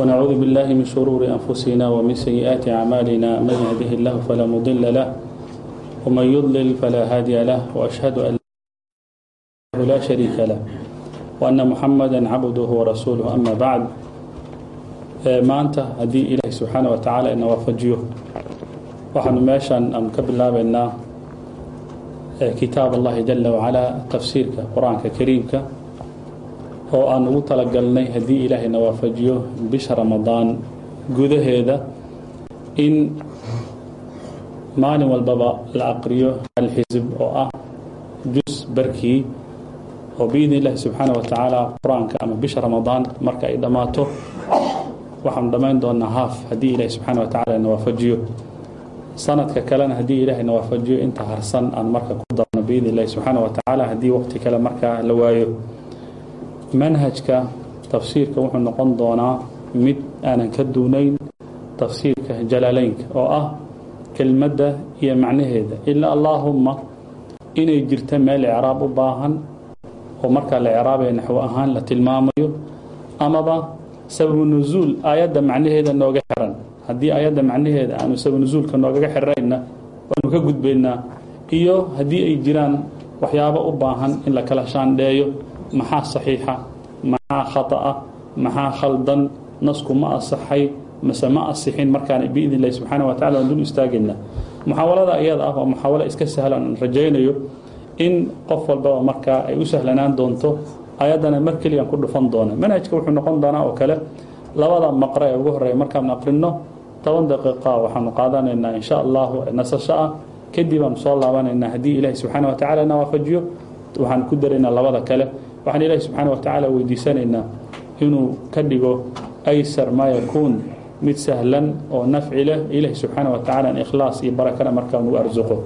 ونعوذ بالله من شرور أنفسنا ومن سيئات أعمالنا من يهده الله فلا مضل له ومن يضلل فلا هادي له وأشهد أن لا شريك له وأن محمدا عبده ورسوله أما بعد maanta haddii ilaahay subxaana wa tacaala ina waafajiyo waxaanu meeshan aan ka bilaabaynaa kitaab allahi jala wacalaa tafsiirka qur-aanka kariimka oo aan ugu talagalnay haddii ilaahayna waafajiyo bisha ramadaan gudaheeda in maalin walbaba la aqriyo alxisib oo ah jus barkii oo biidni illahi subxaana wa tacaala qur'aanka ama bisha ramadaan marka ay dhammaato. Waxaanu dhammayn doonaa haaf haddii ilaahi subxaana wa tacala ina waafajiyo. Sanadka kalena haddii ilaahayna waafajiyo inta harsan aan marka ku darno biidni illahi subxaana wa tacaala haddii waqti kale markaa la waayo manhajka tafsiirka wuxuu noqon doonaa mid aanan ka duunayn tafsiirka jalaaleynka oo ah kelmadda iyo macnaheeda. Ilaa allaahumma inay jirta meel icraab u baahan oo markaa la icraabaya naxwo ahaan la tilmaamayo amaba sababu nusuul aayadda macnaheeda nooga xiran. Haddii aayadda macnaheeda aanu sababu noogaga xirnayna waanu ka gudbaynaa iyo haddii ay jiraan waxyaabo u baahan in la kala shaandheeyo maxaa saxiixa maxaa khata'a maxaa khaldan nasku ma asaxay mase ma asixin markaan biidn illahi wa tacala waan dul istaagaynaa muxaawalada iyada ah waa muxaawalo iska sahlan aan rajaynayo in qof walbaba markaa ay u sahlanaan doonto ayaddana mar keliyaan ku dhufan doona manhajka wuxuu noqon doonaa oo kale labada maqre ee ugu horreeya markaanu aqrinno toban daqiiqa waxaanu qaadanaynaa insha allahu nasasho ah. Kadib aanu soo laabanaynaa haddii ilaahi subxaana wa tacala na waafajiyo waxaan ku daraynaa labada kale waxaan ilaahi subxaana wa tacaala weydiisanaynaa inuu ka dhigo aysar maa yakuun mid sahlan oo nafci leh. Ilaahi subxaana wa tacala in ikhlaas iyo barakana markaa nugu arsuqo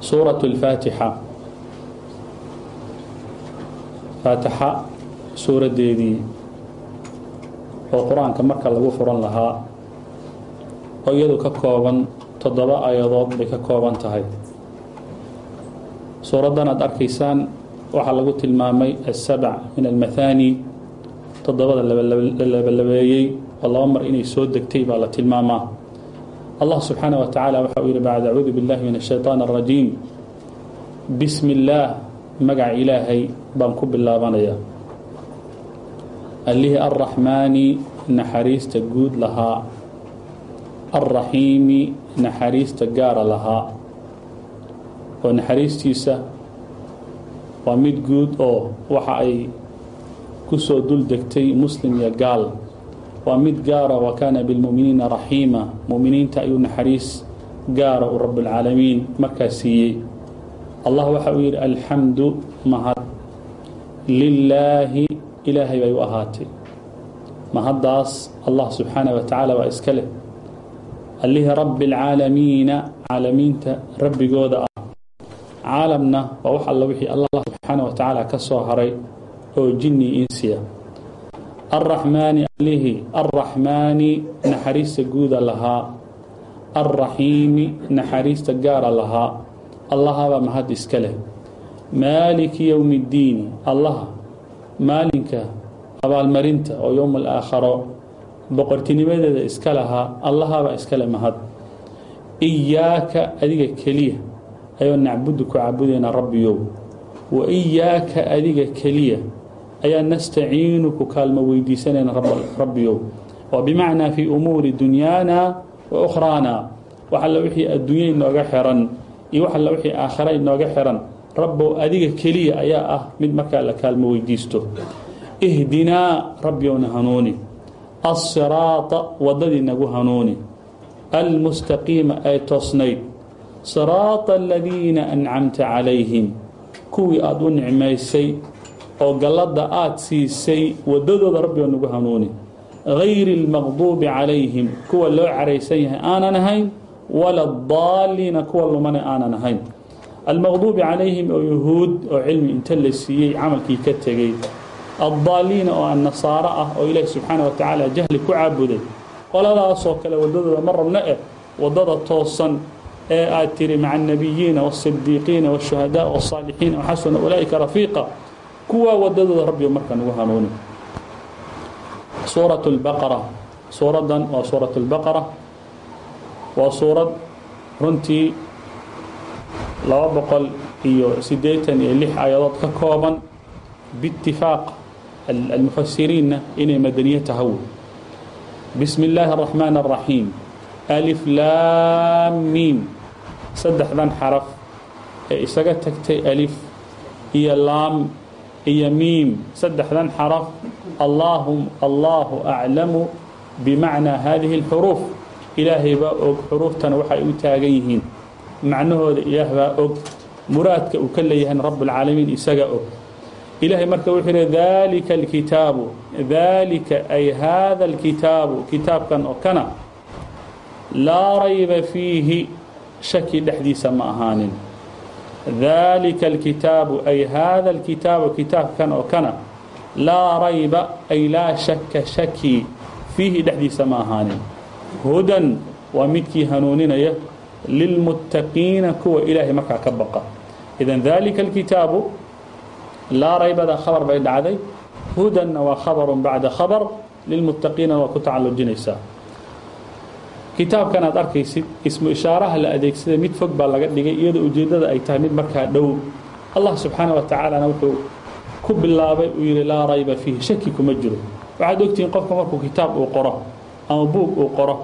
suuratu alfaatixa faatixa suuraddeedii oo qur'aanka marka lagu furan lahaa oo iyadu ka kooban toddoba aayadood bay ka kooban tahay. Suuraddan aad arkaysaan waxaa lagu tilmaamay asabac min almathani toddobada labalabeeyey oo laba mar inay soo degtay baa la tilmaamaa allah subxaana wa tacaala waxa uu yihi bacd acuudu billahi min ashayطaan الrajiim bismi اllaah magaca ilaahay baan ku bilaabanayaa allihii alraxmaani naxariista guud lahaa alraxiimi naxariista gaara lahaa oo naxariistiisa waa mid guud oo waxa ay ku soo dul degtay muslim iyo gaal. Waa mid gaara wa kaana bilmu'miniina raxiima. Mu'miniinta ayuu naxariis gaara uu rabbulcaalamiin markaa siiyey. Allah waxa uu yidhi alxamdu mahad lilaahi ilaahay bay u ahaatay. Mahaddaas allah subxaana wa tacaala waa iska leh. Allihii rabbi alcaalamiina caalamiinta rabbigooda ah. Caalamna waa wax alla wixii allah subxaana wa tacaala ka soo haray oo jinni insiya alraxmaani allihii alraxmaani naxariista guuda lahaa. Alraxiimi naxariista gaara lahaa. Allahabaa mahad iska leh. Maaliki yowmi اddiini allaha maalinka abaalmarinta oo yowm alaakharo boqortinimadeeda iska lahaa allahabaa iska leh mahad iyaaka adiga keliya ayoo nacbudu ku caabudaynaa rabbiyow wa iyaaka adiga keliya ayaa nastaciinu ku kaalmo weydiisanayna rabbiyow oo bimacnaa fii umuuri dunyaana wa ukhraana wax alla wixii adduunya inooga xiran iyo wax alla wixii aakhara inooga xiran. Rabbow adiga keliya ayaa ah mid markaa la kaalmo weydiisto. Ihdinaa rabbiyowna hanuuni. Alsiraata waddadii nagu hanuuni. Almustaqiima ee toosnayd. Siraata aladiina ancamta calayhim kuwii aada u nicmaysay oo galladda aada siisay waddadooda rabbioo nagu hanuuni. Gayri اlmaqduubi calayhim kuwa loo caraysan yahay aanan ahayn wala daaliina kuwa lumana aanan ahayn. Almaqduubi calayhim oo yahuud oo cilmi inta la siiyey camalkii ka tegey. Addaaliina oo aan nasaaro ah oo ilaahi subxaana wa tacaala jahli ku caabuday. Qoladaasoo kale waddadooda ma rabna eh waddada toosan ee aad tiri maca النabiyiina والصidiiqiina والشhuhadاء والصaalixiin وxasuna ulaaئika rafiiqa. Kuwaa wadadooda rabbi marka nagu hanuuni. Suuraة الbaqara suuradan waa suuraة الbaqara waa suurad runtii laba boqol iyo sideetan iyo lix aayadood ka kooban biاtifaaq almufasiriinna inay madaniye tahaw bismi اllaahi الرaحmaan الرaحيim alif laam miim saddexdan xaraf ee isaga tagtay alif iyo laam iyo miim. Saddexdan xaraf allaahum allaahu aclamu bimacnaa hadihi اlxuruuf ilaahay baa og xuruuftana waxay u taagan yihiin. Macnahooda ilaah baa og muraadka uu ka leeyahay rabbulcaalamiin isaga og. Ilaahay marka wuxuu yidhi daalika alkitaabu daalika ay haada alkitaabu. Kitaabkan oo kana laa rayba fiihi shaki dhexdiisa ma ahaanin. Daalika alkitaabu ay haada alkitaabu kitaabkan oo kana laa rayba ay laa shaka shaki fiihi dhexdiisa ma ahaanin. Hudan waa midkii hanuuninaya lilmuttaqiina kuwa ilaahay markaa ka baqa. Idan daalika alkitaabu laa raybada khabar bay dhacday. Hudanna waa khabarun bacda khabar lilmuttaqiina waa ku tacallujinaysaa kitaabkan aad arkaysid ismu ishaaraha la adeegsada mid fog baa laga dhigay iyadoo ujeeddada ay tahay mid markaa dhow. Allah subxaana wa tacaalana wuxuu ku bilaabay uu yidhi laa rayba fiihi shaki kuma jiro. Waxaad ogtihiin qofka markuu kitaab uu qoro ama buug uu qoro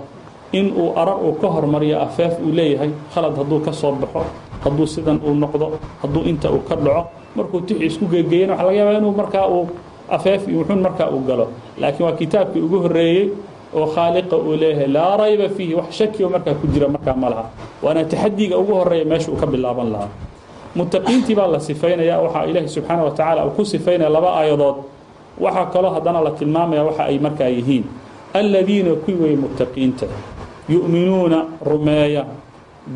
in uu arar uu ka hormariyo afeef uu leeyahay khalad hadduu ka soo baxo hadduu sidan uu noqdo hadduu inta uu ka dhaco markuu tixi isku gegeeyana waxa laga yaabaa inuu markaa uu afeef iyo wuxuun markaa uu galo. Laakiin waa kitaabkii ugu horreeyey oo khaaliqa uu leeyahay laa rayba fiihi wax shaki oo markaa ku jira markaa ma laha. Waana taxadiga ugu horreeya meesha uu ka bilaaban lahaa. Muttaqiintii baa la sifaynaya waxaa ilaahi subxaana wa tacaala uu ku sifaynaya laba aayadood. Waxaa kaloo haddana la tilmaamaya waxa ay markaa yihiin. Aladiina kuwii weeye muttaqiinta yu'minuuna rumeeya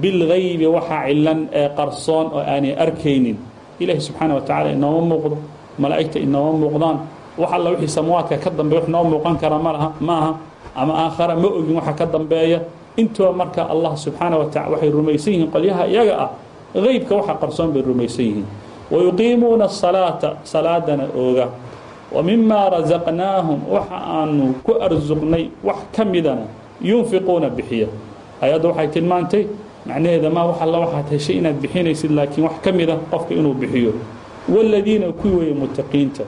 bilgaybi waxaa cilan ee qarsoon oo aanay arkaynin. Ilaahi subxaana wa tacala inooma muuqdo malaa'igta inooma muuqdaan. Wax alla wixii samwaadka ka dambeeya wax noo muuqan kara malaha ma aha ama aakhara ma ogin waxa ka dambeeya. Intuba marka allah subxaana wataala waxay rumaysan yihiin qolyaha iyaga ah. Qeybka waxa qarsoon bay rumaysan yihiin. Wayuqiimuuna salaata salaadana ooga. Wa mimaa rasaqnaahum waxa aanu ku arsuqnay wax ka midana yunfiquuna bixiya. Ayadda waxay tilmaantay macnaheeda maa wax alla waxaad heshay inaad bixinaysid laakiin wax ka mida ah qofka inuu bixiyo. Waaladiina kuwii weeye mutaqiinta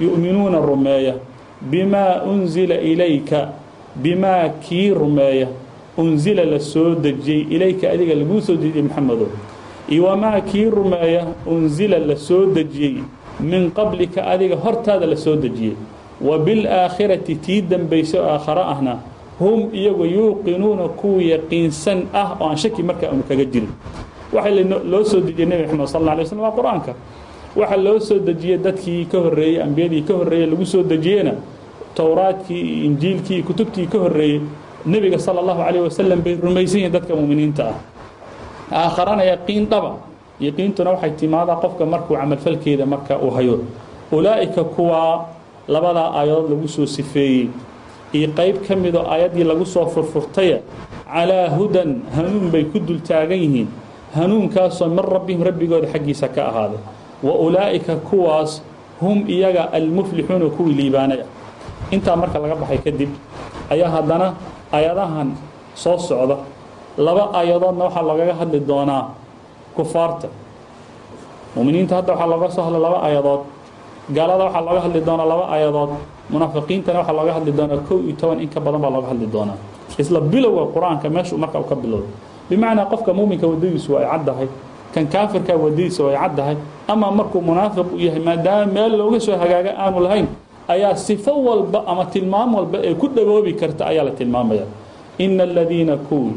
yu'minuuna rumeeya. Bimaa unzila ilayka bimaa kii rumeeya unzila la soo dejiyey ilayka adiga laguu soo dejiyey maxamedo iyo wamaa kii rumeeya unzila la soo dejiyey min qablika adiga hortaada la soo dejiyey. Wa bilaakhirati tii dambaysa oo aakharo ahna hum iyagu yuuqinuuna kuwa yaqiinsan ah oo aan shaki markaa aanu kaga jirin. Waxaa loo soo dejiyey nebi maxamed sal alay slm waa qur'aanka. Waxa loo soo dejiyey dadkii ka horreeyey ambiyadii ka horreeyey lagu soo dejiyeyna towraadkii iyo injiilkii iyo kutubtii ka horreeyey nebiga sala allahu calayh wasalam bay rumaysan yihiin dadka mu'miniinta ah. Aakharana yaqiin dhaba. Yaqiintuna waxay timaadaa qofka markuu camalfalkeeda marka uu hayo. Ulaa'ika kuwaa labadaa aayadood lagu soo sifeeyey. Iyo qayb ka midoo aayaddii lagu soo furfurtaya calaa hudan hanuun bay ku dul taagan yihiin. Hanuunkaasoo min rabbihim rabbigooda xaggiisa ka ahaaday wa ulaa'ika kuwaas hum iyaga almuflixuuna kuwii liibaanay ah intaa marka laga baxay kadib ayaa haddana ayadahan soo socda. Laba aayadoodna waxaa lagaga hadli doonaa kufaarta. Muminiinta hadda waxaa looga soo hadlay laba aayadood. Gaalada waxaa looga hadli doonaa laba aayadood. Munaafiqiintana waxaa looga hadli doonaa kow iyo toban in ka badan baa looga hadli doonaa. Isla bilowga qur'aanka meeshuu marka ka bilowday bimacnaa qofka muuminka waddadiisu waa ay caddahay kan kaafirka waddadiisa waa ay caddahay ama markuu munaafiq u yahay maadaama meel looga soo hagaaga aanu lahayn ayaa sifo walba ama tilmaam walba ee ku dhawoobi karta ayaa la tilmaamaya. Ina aladiina kuwii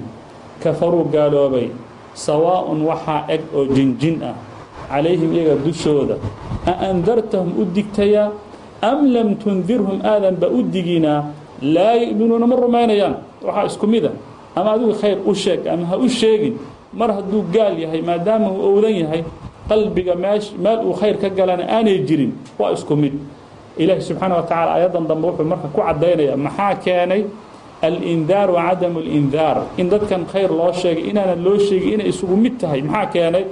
kafaruu gaaloobay sawaa'un waxaa eg oo jinjin ah calayhim iyaga dushooda a andartahum u digtayaa am lam tundirhum aadanba u diginaa laa yu'minuuna ma rumaynayaan. Waxaa isku mida ama adigu khayr u sheeg ama ha u sheegin mar hadduu gaal yahay maadaama uu owdan yahay qalbiga meesh meel uu khayr ka galana aanay jirin. Waa isku mid ilaahi subxaana wa tacala aayaddan dambe wuxuu marka ku caddaynaya maxaa keenay? Alindaar wa cadamu alindaar in dadkan khayr loo sheegay inaanan loo sheegin inay isugu mid tahay maxaa keenay?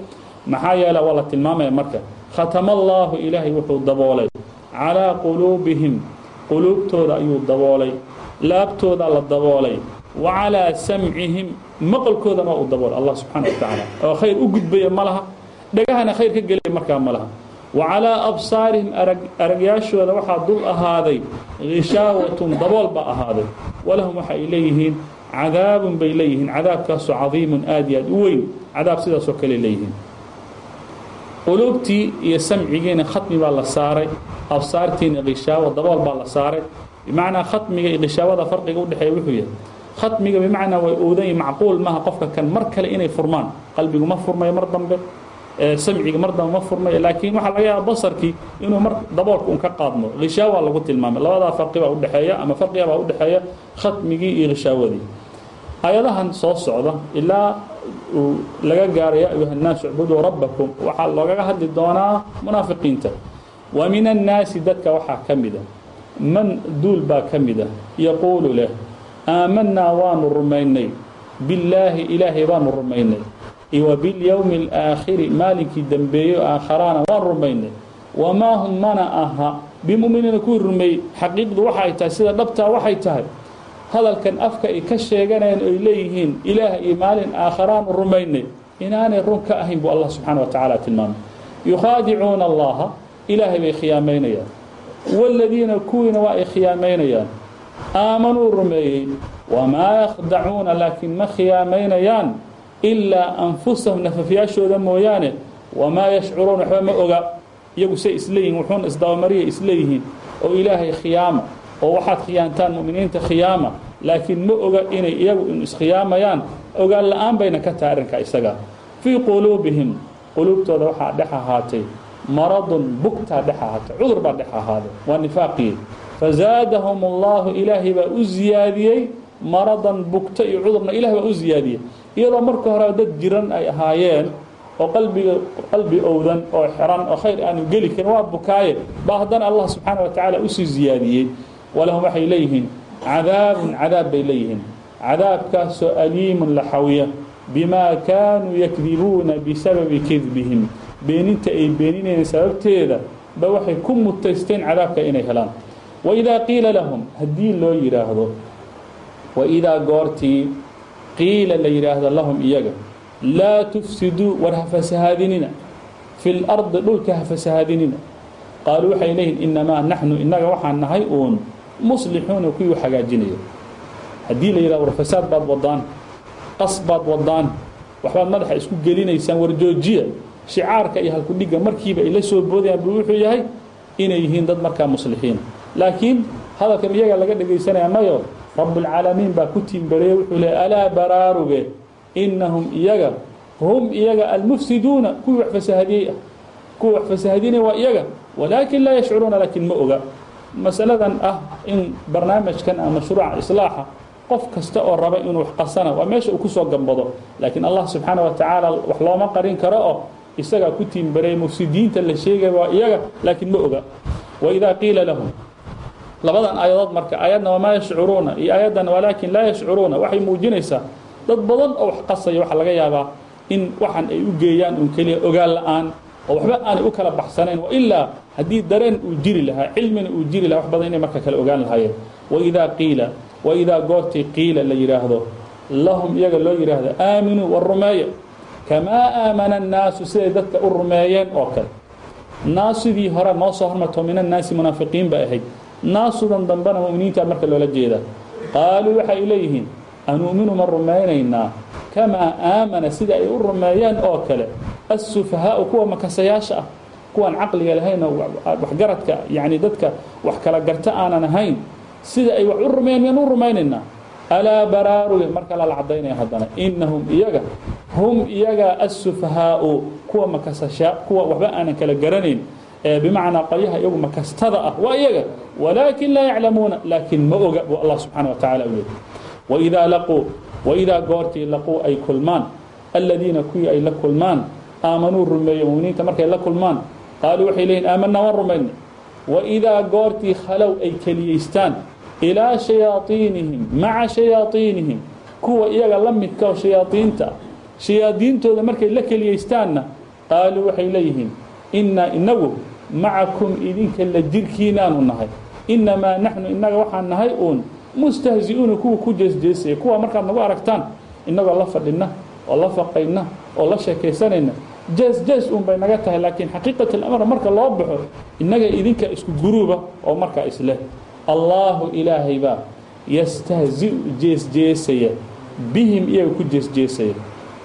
Maxaa yeele waa la tilmaamaya marka. Khatama allaahu ilaahay wuxuu daboolay. Calaa quluubihim. Quluubtooda ayuu daboolay. Laabtooda la daboolay. Wa calaa samcihim. Maqalkoodana waa u daboolay allah subxaana wa tacaala oo khayr u gudbaya ma laha. Dhagahana khayr ka gelaya markaa ma laha wa calaa absaarihim arag aragyaashooda waxaa dul ahaaday hishaawatun dabool baa ahaaday. Walahum waxa ay leeyihiin cadaabun bay leeyihiin. Cadaabkaasoo cadiimun aad iyo aad u weyn cadaab sidaasoo kale leeyihiin. Quluubtii iyo samcigiina khatmi baa la saaray absaartiina qishaawo dabool baa la saaray. Bimacnaa khatmiga iyo qishaawada farqiga udhexeeya wuxuu yahay khatmiga bimacnaa way oodan macquul maaha qofka kan mar kale inay furmaan qalbigu ma furmayo mar dambe samciga mar damba ma furnayo. Laakiin waxaa laga yaaba basarkii inuu mar daboolka un ka qaadmo hishaawaa lagu tilmaamay. Labadaa farqi baa udhexeeya ama farqigabaa udhexeeya khatmigii iyo hishaawadii ayadahan soo socda ilaa uu laga gaaraya ayuhanaasu icbuduu rabbakum. Waxaa loogaga hadli doonaa munaafiqiinta. Wa min annaasi dadka waxaa ka mida ah. man duul baa ka mida ah. yaquulu leh aamanaa waanu rumaynay. Billaahi ilaahay baanu rumaynay iyo bilyowmi اlaakhiri maalinkii dembeeyo aakharaana waan rumaynay. Wamaa hum mana aha bimuminiina kuwii rumeeyey xaqiiqdu waxaay tahay sida dhabtaa waxay tahay. Hadalkan afka ay ka sheeganayaan ay leeyihiin ilaah iyo maalin aakharaanu rumaynay. Inaanay run ka ahayn buu allah subxaana wa tacaala tilmaamay. Yukhaadicuuna allaha ilaahay bay khiyaamaynayaan. Wاladiina kuwiina waa ay khiyaamaynayaan. Aamanuu rumeeyey. Wamaa yakhdacuuna laakiin ma khiyaamaynayaan ilaa anfusahum nafafyaashooda mooyaane wamaa yashcuruun waxba ma oga iyagu say isleeyihin wuxuuna isdabamariya isleeyihiin oo ilaahay khiyaama oo waxaad khiyaantaan mu'miniinta khiyaama laakiin ma oga inay iyagu in iskhiyaamayaan ogaan la'aan bayna ka tahay arrinka isaga. Fii quluubihim quluubtooda waxaa dhex ahaatay maradun bugtaa dhex ahaatay cudur baa dhex ahaaday waa nifaaqii fazaadahum allahu ilaahay baa u ziyaadiyey maradan bugto iyo cudurna ilaah baa u ziyaadiyey iyadoo marka hore dad jiran ay ahaayeen oo qalbiga qalbi owdan oo xiran oo khayr aanu geli karin waa bukaaye. Baa haddana allah subxaana wa tacaala u sii ziyaadiyey. Walahum waxay leeyihiin cadaabun cadaab bay leeyihiin. Cadaabkaasoo aliimun la xawiya bimaa kaanuu yakdibuuna bisababi kidbihim. Beeninta ay beeninayeen sababteeda ba waxay ku mutaysteen cadaabka inay helaan. Waidaa qiila lahum haddii loo yidhaahdo waidaa goortii qiila la yidhaahdo lahum iyaga laa tufsiduu war ha fasahaadinina. Fi lardi dhulka ha fasahaadinina. Qaaluu waxay leeyihiin inamaa naxnu innaga waxaan nahay uun muslixuuna kuwii hagaajinaya haddii la yidhahdo war fasaad baad wadaan qas baad wadaan waxbaad madaxa isku gelinaysaan war joojiya shicaarka iyo halkudhigga markiiba ay la soo boodayaan buu wuxuu yahay inay yihiin dad markaa muslixiina laakiin hadalkan iyaga laga dhegaysanaya mayo rabbulcaalamiin baa ku tiimbareeye wuxuu leey alaa baraaruge innahum iyaga hum iyaga almufsiduuna kuwii wax fasahadiyey ah kuwa wax fasahadinaya waa iyaga walaakin laa yashcuruuna laakiin ma oga. Masaladan ah in barnaamijkan ama mashruuca islaaxa qof kasta oo raba inuu wax qasana waa meesha uu ku soo gambado. Laakiin allah subxaana wa tacaala wax looma qarin karo oo isagaa ku tiimbareeye mufsidiinta la sheegaya waa iyaga laakiin ma oga. Waidaa qiila lahum labadan aayadood marka aayadna wamaa yashcuruuna iyo aayaddan walaakin laa yashcuruuna waxay muujinaysaa dad badan oo wax qasaya waxaa laga yaabaa in waxan ay u geeyaan un keliya la'aan oo waxba aanay u kala baxsanayn wailaa haddii dareen uu jiri lahaa cilmina uu jiri lahaa wax badan inay marka kale ogaan lahaayeen. Waidaa qiila waidaa goortii qiila la yidhaahdo lahum iyaga loo yidhaahdo aaminuu war rumeeya. Kamaa aamana annaasu siday dadka u rumeeyeen oo kale. Naasidii hore noo soo hormarto min annaasi munaafiqiin bay ahayd naasudan dambena mu'miniinta marka loola jeedaa qaaluu waxay leeyihiin anu'minu ma rumaynaynaa? Kamaa aamana sida ay u rumeeyeen oo kale? Assufahaau kuwa makasayaasha ah kuwaan caqliga lahayn oo waxgaradka yacni dadka wax kala garta aanan ahayn sida ay wax u rumeeyeen miyaan u rumaynaynaa? Alaa baraaruge marka lala cadaynaya haddana innahum iyaga hum iyaga assufahaau kuwa makasasha kuwa waxba aanan kala garanayn bimacnaa qolyaha iyagu makastada ah waa iyaga walaakin laa yaclamuuna laakiin ma oga buu allah subxaana wa tacala u leeyay waidaa laquu waidaa goortii laquu ay kulmaan aladiina kuwii ay la kulmaan aamanuu rumeeye muminiinta markay la kulmaan qaaluu waxay leeyihiin aamanaa waan rumaynay. Waidaa goortii khalow ay keliyaystaan ilaa shayaaiinihim maca shayaaiinihim kuwa iyaga la midka shayaaiinta shayaadiintooda markay la keliyaystaanna qaaluu waxay leeyihiin innaa inagu macakum idinka la jirkiinaanu nahay. Inamaa naxnu innaga waxaan nahay uun mustahzi'uuna kuwa ku jeesjeesaya kuwa markaad nagu aragtaan innagoo la fadhina oo la faqayna oo la sheekaysanayna jees uun bay naga tahay laakiin xaqiiqat alamr marka loo baxo innaga idinka isku guruuba oo markaa isleh allaahu ilaahay baa yastahzi'u jeesjeesaya bihim iyaga ku jeesjeesaya.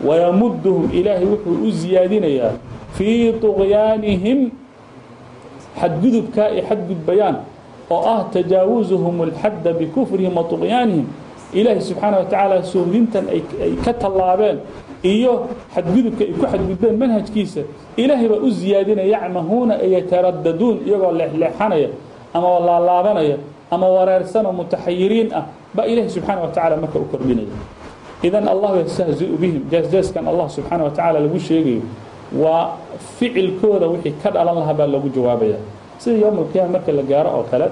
Wayamuduhum ilaahay wuxuu u siyaadinayaa fii طuqyaanihim xadgudubkaa ay xadgudbayaan oo ah tajaawuzuhum اlxadda bikufrihim wa طuqyaanihim ilaahay subxaana wa tacaala sohdintan ay ka tallaabeen iyo xadgudubka ay ku xadgudbeen manhajkiisa ilaahay baa u ziyaadinaya yacmahuuna yataraddaduun iyagoo leexleexanaya ama laalaabanaya ama wareersanoo mutaxayiriin ah baa ilaahay subxaana wa tacala marka u kordhinaya. Idan allahu yastahzi'u bihim jeesjeeskan allah subxaana wa tacaala lagu sheegayo waa ficilkooda wixii ka dhalan lahaa baa lagu jawaabaya. Sida yowm alqiyama marka la gaaro oo kale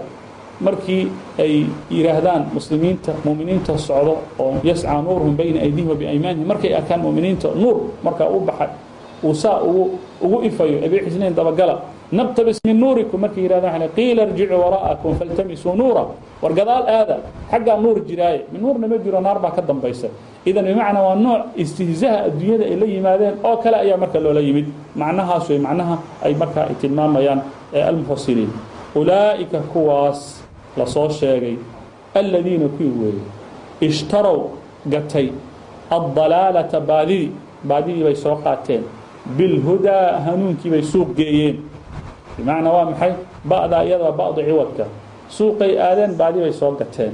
markii ay yidhaahdaan muslimiinta muminiinta socdo oo yascaa nuuruhum bayna aydihim wa biaymaanihim markay arkaan muminiinta nuur markaa u baxay uu saa ugu ifayo abiixisnayn dabagala nabtabis min nuurikum markay yidhahdaan qiila irjicuu waraa'akum faltamisuu nuura. War gadaal aada xaggaa nuur jiraaye. Min nuurna ma jiro naar baa ka dambaysa idan bimacnaa waa nooc istihzaaha adduunyada ay la yimaadeen oo kale ayaa marka loola yimid. Macnahaas way macnaha ay markaa ay tilmaamayaan almufasiriin ulaa'ika kuwaas la soo sheegay aladiina kuwii weeye ishtarow gatay addalaalata baadidii baadidii bay soo qaateen. Bilhudaa hanuunkii bay suuq geeyeen. Bimacnaa waa maxay? Ba'daa iyadoo ba'du ciwadka. Suuqay aadeen baadi bay soo gateen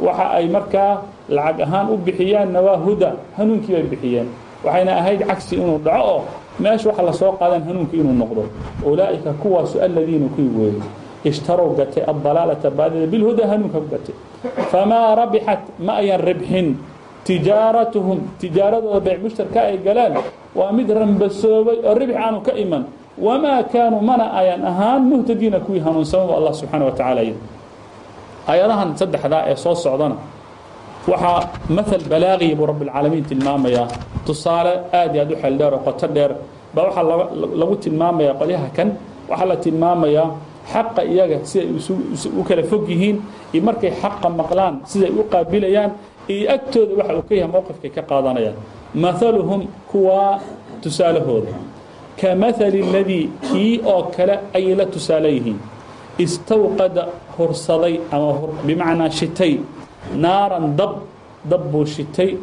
waxa ay markaa lacag ahaan u bixiyaanna waa huda hanuunkii bay bixiyeen. Waxayna ahayd cagsi inuu dhaco oo meesha waxa la soo qaadan hanuunkii inuu noqdo. Ulaa'ika kuwaasu aladiina kuwii weeye ishtarow gatay addalaalata baadida bilhuda hanuunka ku gatay. Famaa rabixat ma ayan ribxin tijaaratuhum tijaaradooda mushtarka ay galeen waa mid rambasoobay oo ribx aanu ka iman. Wamaa kaanuu mana ayan ahaan muhtadiina kuwii hanuunsan bu allah subxaana wa tacaala yidhi aayadahan saddexdaa ee soo socdana waxaa maal balaaqiya buu rabbialcaalamiin tilmaamayaa. Tusaale aad iyo aad u xeel dheer oo qoto dheer baa waxaa lagu tilmaamayaa qolyaha kan waxaa la tilmaamayaa xaqa iyaga siday u kala fog yihiin iyo markay xaqa maqlaan siday u qaabilayaan iyo agtooda waxa uu ka yahay mowqifkay ka qaadanayaan. Maaluhum kuwaa tusaalahooda. Ka maali اladii kii oo kale ayay la tusaale yihiin istawqada hursaday ama bimacnaa shitay. Naaran dab dab buu shitay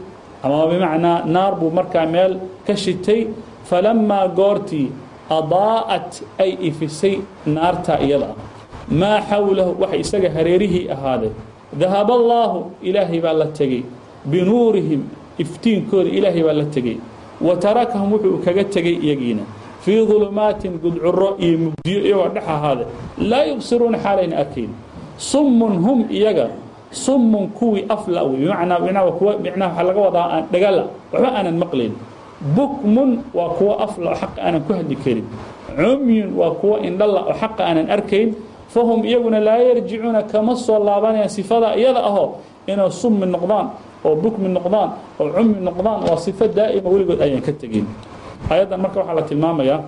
ama bimacnaa naar buu markaa meel ka shitay. Falamaa goortii adaa'at ay ifisay naartaa iyada. Maa xawlahu waxa isaga hareerihii ahaaday dahaba allaahu ilaahay baa la tegey. Binuurihim iftiinkooda ilaahay baa la tegey. Wa tarakahum wuxuu kaga tegey iyagiina fii dulumaatin gudcuro iyo mugdiyo iyagoo dhex ahaada laa yubsiruuna xaalayna arkayn summun hum iyaga summun kuwii afla wey bimacnaa bimacnaa kuwa bimacnaa waxaa laga wadaa aan dhagala waxba aanan maqlayn bukmun waa kuwa afla oo xaqa aanan ku hadli karin. Cumyun waa kuwa indhala oo xaqa aanan arkayn. Fahum iyaguna laa yarjicuuna kama soo laabanayaan sifada iyada ahoo inay summi noqdaan oo bukmi noqdaan oo cummi noqdaan waa sifo daa'ima weligood ayaan ka tegin ayaddan marka waxaa la tilmaamayaa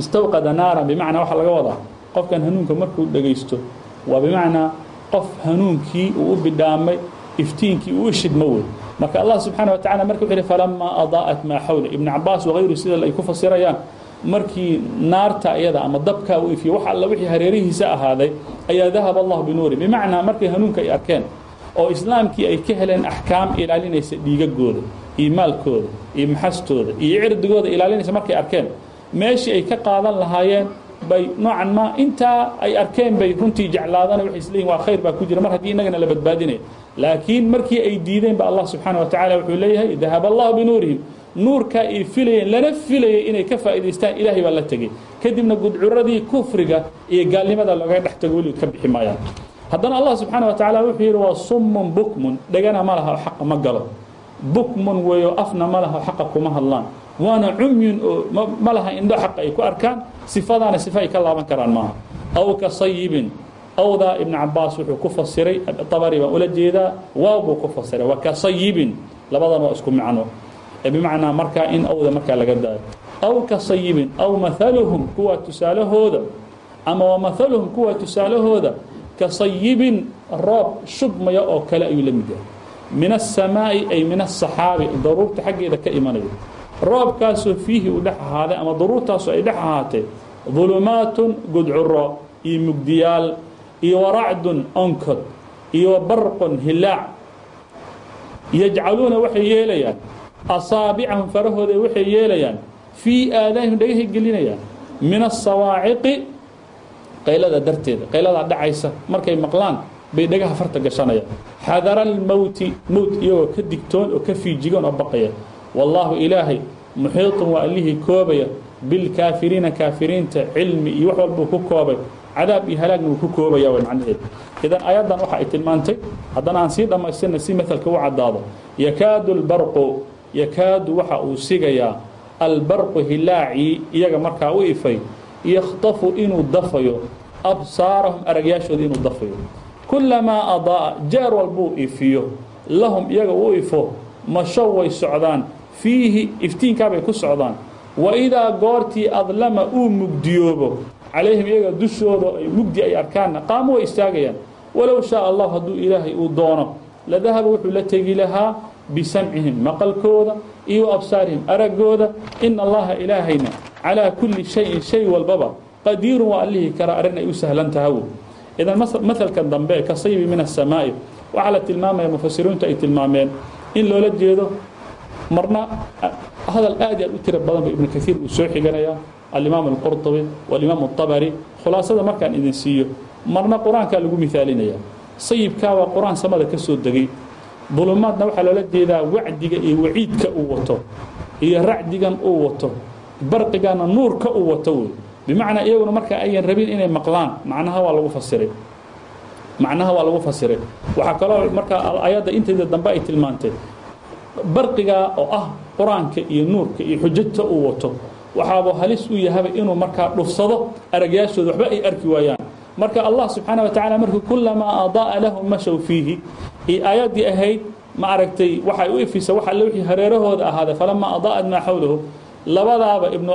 istawqada naaran bimacnaa waxaa laga wadaa qofkan hanuunka markuu dhegaysto waa bimacnaa qof hanuunkii uu u bidhaamay iftiinkii uu u shidmo wey. Marka allah subxaana wa tacala marka wuxu yhi falamaa adaa'at maa xawla ibnu cabaas wakayru sida ay ku fasirayaan markii naarta iyada ama dabkaa u ifiyo wax alla wixii hareerihiisa ahaaday ayaa dahaba allahu binuuri bimacnaa markay hanuunka ay arkeen oo islaamkii ay ka heleen axkaam ilaalinaysa dhiigagooda iyo maalkooda iyo maxastooda iyo cirdigooda ilaalinaysa markay arkeen. Meeshii ay ka qaadan lahaayeen bay noocan ma intaa ay arkeen bay runtii jeclaadana waxay isleeyihin waa khayr baa ku jira mar haddii innagana la badbaadinaya laakiin markii ay diideen ba allah subxaana wa tacala wuxuu leeyahay dahaba allahu binuurihim. Nuurkaa ay filayeen lana filayay inay ka faa'idaystaan ilaahay baa la tegey. Kadibna gudcuradii kufriga iyo gaalnimada loogaga dhex tago weligood ka bixi maayaan haddana allah subxaana wa tacaala wuxuu yidhi waa summun bukmun. Dhegana ma laha xaqa ma galo. Bukmun weeyo afna ma laha xaqa kuma hadlaan. Waana cumyun oo ma laha indho xaqa ay ku arkaan sifadaana sifa ay ka laaban karaan maaha. Aw ka sayibin awdaa ibnu cabaas wuxuu ku fasiray abari baan ula jeedaa waaw buu ku fasiray. Waa ka sayibin labadan waa isku macno. Bimacnaa markaa in awda markaa laga daayo. Aw ka sayibin aw maaluhum kuwa tusaalahooda. Ama wa maaluhum kuwa tusaalahooda ka sayibin roob shubmaya oo kale ayuu la mid yahay min aلsamaa'i ay min aلsaxaabi daruurta xaggeeda ka imanayo roobkaasoo fiihi uu dhex ahaaday ama daruurtaasoo ay dhex ahaatee dulumaatun gudcuro iyo mugdiyaal iyo waracdun onkod iyo barqun hilaac. Yajcaluuna waxay yeelayaan asaabicahum farahooda waxay yeelayaan fii aadaanihim dhagahay gelinayaan min asawaaciqi qaylada darteeda qayladaa dhacaysa markay maqlaan bay dhagaha farta gashanayaan xadara almowti mowt iyagoo ka digtoon oo ka fiijigan oo baqaya. Wallaahu ilaahay muxiiطun waa allihii koobaya. Bilkaafiriina kaafiriinta cilmi iyo wax walbuu ku koobay. Cadaab iyo halaagna wuu ku koobaya way macnaheedu idan ayaddan waxa ay tilmaantay haddana aan sii dhammaystirna si maalka u caddaado. Yakaadu albarqu yakaadu waxa uu sigayaa. Albarqu hilaacii iyaga markaa u ifay yakhtafu inuu dafayo absaarahum aragyaashooda inuu dafayo. Kulamaa adaa'a jeer walbuu ifiyo lahum iyaga u ifo mashow way socdaan. Fiihi iftiinkaabay ku socdaan. Wa idaa goortii adlama uu mugdiyoobo calayhim iyaga dushooda ay mugdi ay arkaanna qaamo way istaagayaan. Walow shaa allah hadduu ilaahay uu doono ladahaba wuxuu la tegi lahaa bisamcihim maqalkooda iyo absaarihim araggooda. Ina allaha ilaahayna calaa kulli shayin shay walbaba qadiirun waa allihii kara arrin ay u sahlan tahawo idan mahalka dambe ka saybi min asamaa'i waxaa la tilmaamaya mufasiriintu ay tilmaameen in loola jeedo marna hadal aad i aad u tiro badan ba ibnu kaiir uu soo xiganayaa alimaam alqurطubi walimaam اطabari khulaasada markaan idin siiyo marna qur-aankaa lagu mihaalinaya sayibkaa waa qur-aan samada ka soo degay dulumaadna waxaa loola jeedaa wacdiga iyo waciidka uu wato iyo racdigan uu wato barqigana nuurka uu wato wey bimacnaa iyaguna marka ayan rabin inay maqlaan macnaha waa lagu fasiray. Macnaha waa lagu fasiray. Waxaa kaloo markaa ayadda inteeda dambe ay tilmaantay barqigaa oo ah qur'aanka iyo nuurka iyo xujajta uu wato waxaabuu halis u yahaba inuu markaa dhufsado aragyaashooda waxba ay arki waayaan. Marka allah subxaana wa tacala markuu kulamaa adaa'a lahum mashow fiihi iyo aayaddii ahayd ma aragtay waxay u ifisa wax alle wixii hareerahooda ahaaday falamaa adaa'at maa xawlahu labadaaba ibnu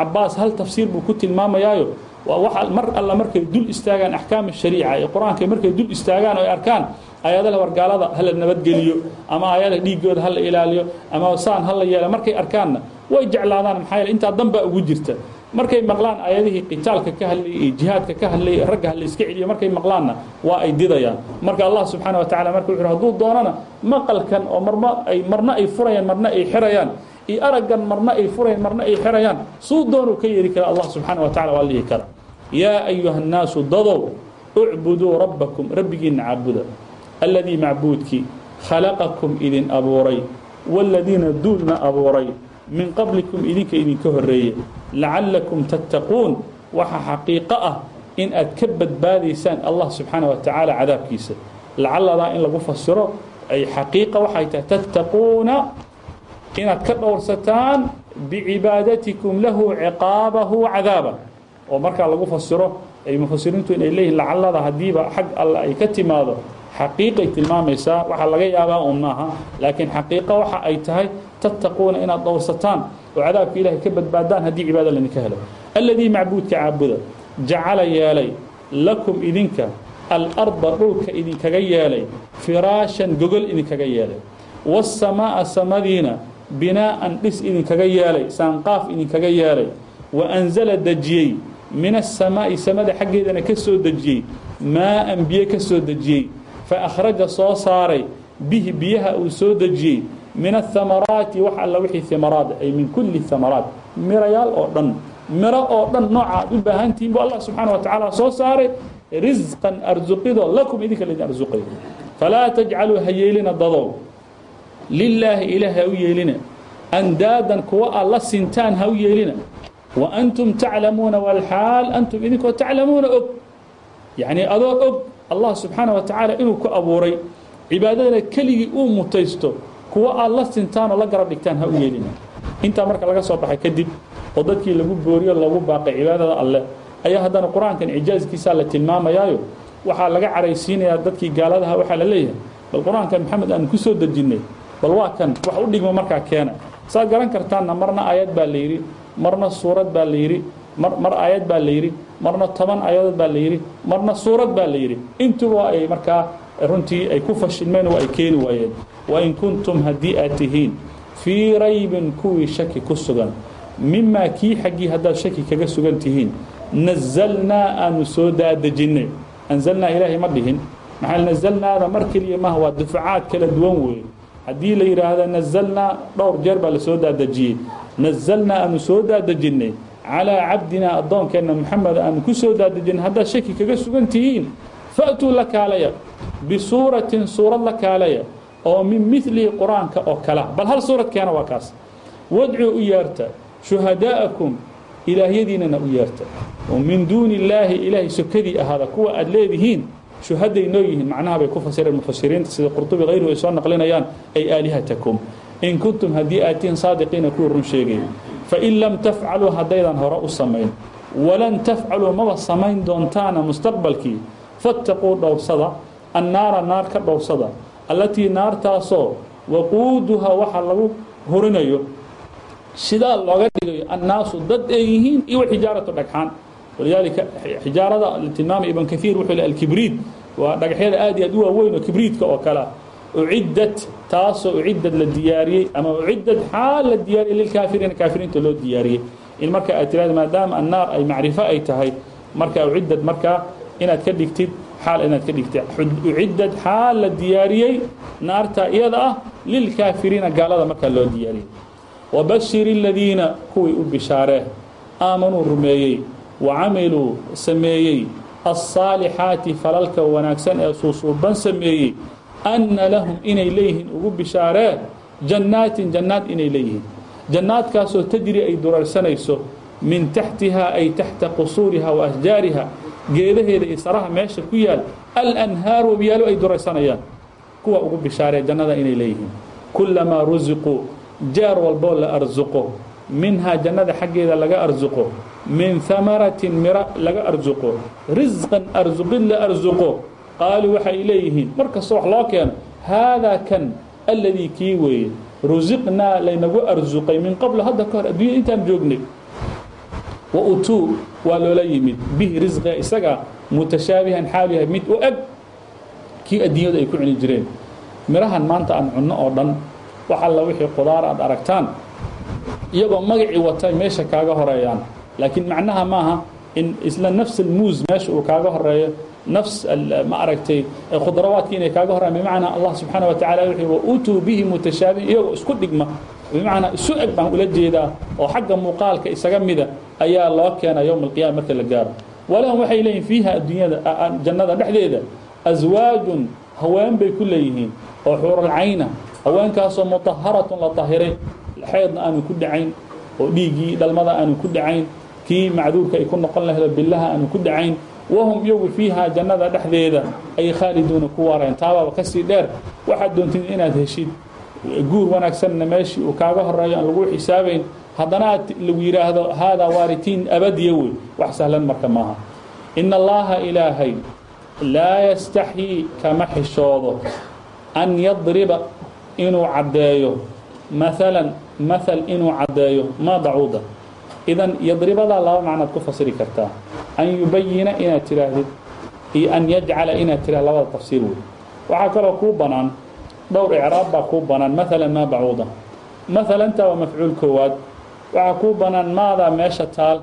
cabaas hal tafsiir buu ku tilmaamayaayo waa mar alla markay dul istaagaan axkaam shariica ee qur'aanka markay dul istaagaan oo ay arkaan aayadaha wargaalada hala nabadgeliyo ama aayadaha dhiigooda hala ilaaliyo ama saan hala yeela markay arkaanna way jeclaadaan maxaa yeele intaa danbaa ugu jirta. Markay maqlaan aayadihii qitaalka ka hadlayay iyo jihaadka ka hadlayay ragga hala iska celiyo markay maqlaanna waa ay didayaan. Marka allah subxaana wa tacala marka wuxuu hadduu doonana maqalkan oo marma ay marna ay furayaan marna ay xirayaan iyo araggan marna ay furayn marna ay xirayaan. Suu doonuu ka yeeri kara allah subxaana wa tacala waa dhihi kara. Yaa ayuha nnaasu dadow ucbuduu rabbakum rabbigiina caabuda. Alladii macbuudkii khalaqakum idin abuuray. Waaladiina duulna abuuray. Min qablikum idinka idinka horreeye lacallakum tattaquun waxa xaqiiqo ah in aad ka badbaadaysaan allah subxaana wa tacaala cadaabkiisa. Lacalladaa in lagu fasiro ay xaqiiqa waxay tahay tattaquuna inaad ka dhowrsataan bicibaadatikum lahu ciqaabahu cadaaba. Oo markaa lagu fasiro ay mufasiriintu inay leeyihiin lacallada haddiiba xag alle ay ka timaado xaqiiqay tilmaamaysaa. Waxaa laga yaabaa un maaha laakiin xaqiiqo waxa ay tahay tattaquuna inaad dhowrsataan oo cadaabka ilahay ka badbaadaan haddii cibaada laydinka helo. Alladii macbuudka caabuda jacala yeelay lakum idinka alarda dhulka idinkaga yeelay firaashan gogol idinkaga yeelay wasamaa'a samadiina binaa'an dhis idinkaga yeelay saanqaaf idinkaga yeelay wa anzala dejiyey min asamaa'i samada xaggeedana ka soo dejiyey maa'an biyo ka soo dejiyey fa akhraja soo saaray bihi biyaha uu soo dejiyey min ahamaraati wax alla wixii amaraad ay min kulli amaraat mirayaal oo dhan miro oo dhan nooca aad u baahantihiin bu allah subxaana wa tacaala soo saaray risqan arsuqidoo lakum idinka laydin arsuqay falaa tajcaluu ha yeelina dadow lilaahi ilaahi ha u yeelina andaadan kuwa aad la sintaan ha u yeelina wa antum taclamuuna walxaal antum idinkoo taclamuuna og. Yacnii adoo og allah subxaana wa tacaala inuu ku abuuray. Cibaadadana keligii uu mutaysto kuwa aad la sintaanoo la garab dhigtaan ha u yeelina intaa marka laga soo baxay kadib oo dadkii lagu booriyo lagu baaqay cibaadada alleh ayaa haddana qur'aankan icjaaskiisaa la tilmaamayaayo waxaa laga caraysiinayaa dadkii gaaladaha waxaa la leeyahay bal qur'aankan maxamed aanu ku soo dejinnay bal waa kan wax u dhigmo markaa keena. Saad garan kartaanna marna aayad baa la yidhi marna suurad baa la yidhi mar aayad baa la yidhi marna toban ayadood baa la yidhi marna suurad baa la yidhi. Intuba ay markaa runtii ay ku fashilmeen oo ay keeni waayeen. Wain kuntum haddii aad tihiin fii raybin kuwii shaki ku sugan mimaa kii xaggii haddaad shaki kaga sugan tihiin nazalnaa aanu soo daadajinnay. Anzalnaa ilaahay ma dhihin. Maxaa nazalnaada mar keliya maha waa dufacaad kala duwan weeye haddii la yidhaahdo nazalnaa dhowr jeer baa la soo daadejiyey nazalnaa aanu soo daadajinnay calaa cabdinaa addoonkeenna moxamed aanu ku soo daadejinay haddaad shaki kaga sugan tihiin fa'tuu la kaalaya. Bisuuratin suurad la kaalaya oo min milihi qur'aanka oo kala bal hal suurad keena waa kaas. Wadcuu u yeerta shuhadaa'akum ilaahyadiinana u yeerta. Oo min duuni illaahi ilaahay sokadii ahaada kuwa aad leedihiin shuhaday noo yihiin macnaha bay ku fasireen mufasiriinta sida qurtubi hayruhu ay soo naqlinayaan ay aalihatakum in kuntum haddii aad tihiin saadiqiina kuwa run sheegay fain lam tafcaluu haddaydan hore u samayn. Walan tafcaluu maba samayn doontaana mustaqbalkii. Fattaquu dhowrsada annaara naar ka dhowrsada allatii naartaasoo waquuduha waxa lagu horinayo sidaa looga dhigayo annaasu dad ay yihiin iyo xijaaratu dhagxaan walidaalika xijaarada tilmaamay ibn kaiir wuxuu alkibriid waa dhagaxyada aad iyo aad u waaweyn oo kibriidka oo kale ah uciddat taasoo uciddad la diyaariyey ama uciddad xaal la diyaariyey lilkaafiriina kaafiriinta loo diyaariyey. In marka aad tirahdo maadaama annaar ay macrifo ay tahay marka uciddad markaa inaad ka dhigtid xaal inaad ka dhigtid. Uciddad xaal la diyaariyey naarta iyada ah lilkaafiriina gaalada markaa loo diyaariyey. Wabashir الadiina kuwii u bishaaree aamanuu rumeeyey wacamiluu sameeyey. Alsaalixaati falalka wanaagsan ee suusuuban sameeyey. Anna lahum inay leeyihiin ugu bishaaree jannaatin jannaad inay leeyihiin. Jannaadkaasoo tajri ay durarsanayso. Min taxtihaa ay taxta qusuurihaa wa ashjaariha geedaheeda iyo saraha meesha ku yaal. Alanhaaru wabiyaalo ay duraysanayaan kuwa ugu bishaaree jannada inay leeyihiin. Kulamaa rusiquu jeer walboo la arsuqo minhaa jannada xaggeeda laga arsuqo min hamaratin miro laga arsuqo risqan arsuqid la arsuqo qaaluu waxay leeyihiin mar kasta wax loo keeno haadaa kan alladii kii weeye rusiqnaa laynagu arsuqay min qablo hadda ka hor adduunya intaan joognay. Wa utuu waa loola yimid. Bihi risqiga isaga mutashaabihan xaalu yahay mid u eg kii adduunyadu ay ku cuni jireen. Mirahan maanta aan cunno oo dhan wax alla wixii qudaar aad aragtaan iyagoo magacii watay meesha kaaga horeeyaan. Laakiin macnaha maaha in isla nafs almuus meesha uu kaaga horeeyo nafs ma aragtay khudrawaadkii inay kaaga horeyaan bimacnaa allah subxaana wa tacala wuxuu wa utuu bihi mutashaabihin iyagoo isku dhigma. Bimacnaa isu eg baan ula jeedaa oo xagga muuqaalka isaga mida ayaa loo keena yowma alqiyama marka la gaaro. Walahum waxay leeyihiin fiiha adduunyada jannada dhexdeeda aswaajun haween bay ku leeyihiin oo xuuralcayna haweenkaasoo mutaharatun la tahiray xeydna aanu ku dhacayn oo dhiiggii dhalmada aanu ku dhacayn kii macduurka ay ku noqon laheedo billaha aanu ku dhacayn wahum iyagu fiihaa jannada dhexdeeda ay khaaliduuna ku waareen. Taabaaba ka sii dheer waxaad doontid inaad heshid guur wanaagsanna meeshii uu kaaga horeeyo aan lagu xisaabayn. Haddana aad lagu yidhaahdo haadaa waaritiin abadiya wey wax sahlan marka maaha. Ina allaaha ilaahay laa yastaxyii kama xishoodo an yadriba inuu caddeeyo maalan maal inuu caddeeyo maa dacuuda. Idan yadribadaa laba macnaad ku fasiri kartaa an yubayina inaad tidhaahdid iyo an yajcala inaad tidhah labada tafsiir wey waxaa kaloo kuu bannaan dhowr icraab baa kuu bannaan maalan maa bacuuda maalantaa waa mafcuul koowaad. Waxaa kuu bannaan maadaa meesha taal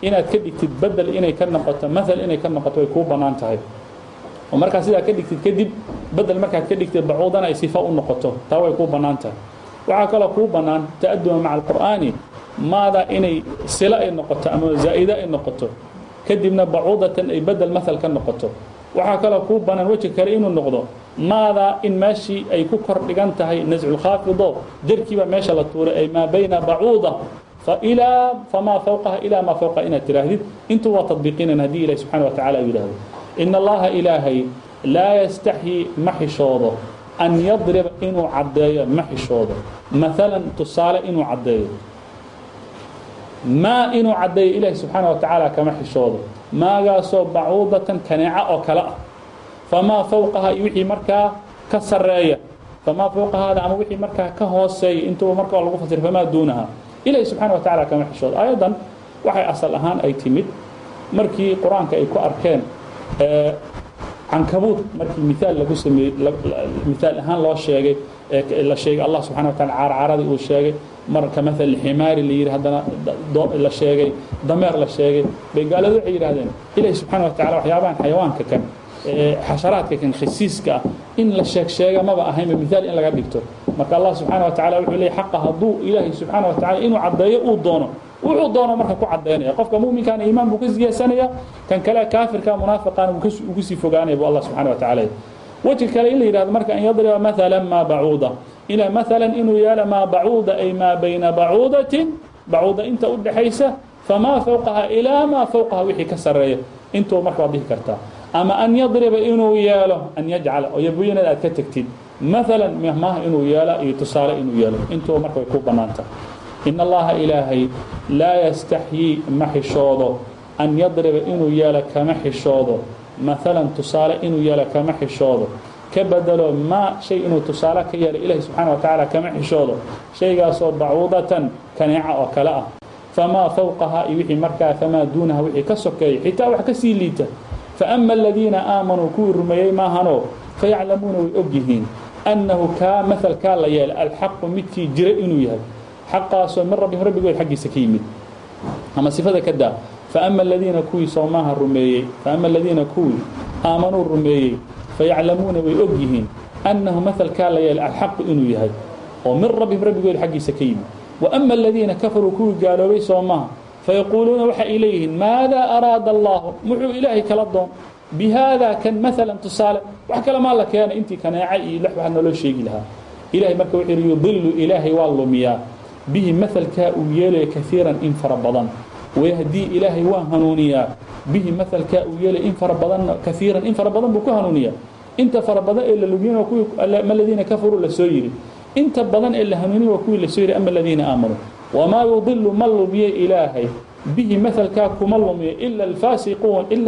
inaad ka dhigtid bedel inay ka noqoto maal inay ka noqoto way kuu bannaan tahay. Oo markaa sidaa ka dhigtid kadib bedel markaad ka dhigtid bacuudana ay sifa u noqoto taa way kuu bannaan tahay waxaa kaloo kuu bannaan ta'aduma maca alqur'aani maada inay silo ay noqoto ama zaa'ide ay noqoto kadibna bacuudatan ay bedel maal ka noqoto. Waxaa kaloo kuu bannaan weji kale inuu noqdo maadaa in meeshii ay ku kor dhigan tahay nasculkhaafido jarkiiba meesha la tuuray ay maa bayna bacuuda failaa famaa fawqaha ilaa maa fawqaha inaad tidhaahdid intuu waa tadbiiqinan haddii ilahi subxana wa tacala u yidhahdo ina allaha ilaahay laa yastaxyii ma an yadriba inuu caddeeyo ma xishoodo maalan tusaale inuu caddeeyo maa inuu caddeeyo ilaahi subxaana wa tacaala kama xishoodo maagaasoo bacuudatan kaneeca oo kale ah famaa fawqaha iyo wixii markaa ka sareeya famaa fawqahaada ama wixii markaa ka hooseeya intuba markaa lagu fasir famaa duunaha ilaahi subxana wa tacala kama xishoodo aayaddan waxay asal ahaan ay timid markii qur'aanka ay ku arkeen cankabuud markii miaal lagu sameeyey miaal ahaan loo sheegay la sheegay allah subxana wa taala caarcaaradii uu sheegay. Marka maal ximaari la yidhi haddana la sheegay dameer la sheegay. Bay waxay yidhahdeen ilaahi subxaana wa tacala waxyaabahan xayawaanka kan xasharaadka kan khasiiska ah in la sheeg sheega maba ahaynba miaal in laga dhigto. Marka allah subxaana wa tacala wuxuu leeyay xaqa hadduu ilaahi subxaana wa tacala inuu caddeeyo uu doono wuxuu doono marka ku cadaynaya qofka muminkaana iimaan buu ka siyaasanaya kan kale kaafirka munaafiqaana uu ka sii fogaanaya bu allah subxana wa tacala wejhi kale in la yidhahdo marka an yadriba maala maa bacuuda ila maala inuu yaalo maa bacuuda ay maa bayna bacuudatin bacuuda inta u dhaxaysa famaa fawqaha ilaa maa fawqaha wixii ka sareeya intuu marka waad dhihi kartaa ama an yadriba inuu yeelo an yajcala oo yabuyinada ka tegtid. Maala mahmaha inuu yeela iyo tusaale inuu yeelo intuu marka way ku bannaanta in allaha ilaahay laa yastaxyii ma xishoodo an yadriba inuu yeelo kama xishoodo maalan tusaale inuu yeelo kama xishoodo ka bedelo maa shay inuu tusaale ka yeelo ilaahi subxaana wa tacaala kama xishoodo shaygaasoo bacuudatan kaneeca oo kale ah famaa fawqaha iyo wixii markaa famaa duunaha wixii ka sokeeya xitaa wax ka sii liita faama aladiina aamanuu kuwii rumeeyey maahanoo fayaclamuuna way og yihiin annahu kaa mahalkaa la yeelay alxaqu midkii jira inuu yahay xaqaasoo min rabbihim rabbigood xaggiisa ka yimid. Ama sifada ka daa faama aladiina kuwii soomaaha rumeeyey faama aladiina kuwii aamanuu rumeeyey fayaclamuuna way og yihiin annahu mahalkaa la yeelay alxaqu inuu yahay oo min rabbihim rabbigood xaggiisa ka yimid. Waama aladiina kafaruu kuwii gaaloobay soomaha fayaquuluuna waxa ay leeyihiin maadaa araada allahu muxuu ilaahay kala doon bihaadaa kan maalan tusaale wax kale maa la keenay. Intii kaneeca iyo lix waxa naloo sheegi lahaa. Ilahay marka wuxuu yidhi ilaahay waa lumiyaa bihi mahalkaa uu yeelaya kaiiran in fara badan. Wayahdii ilaahay waa hanuuniyaa bihi mahalkaa uu yeelaya in fara badanna kaiiran in fara badan buu ku hanuuniyaa. Inta fara badan ee la lumiyin waa kuwii ama aladiina kafaruu la soo yidhi. Inta badan ee la hanuuniya waa kuwii la soo yidhi ama aladiina aamanuu wamaa yudilu ma lumiye ilaahay? Bihi mahalkaa kuma lumiyo ila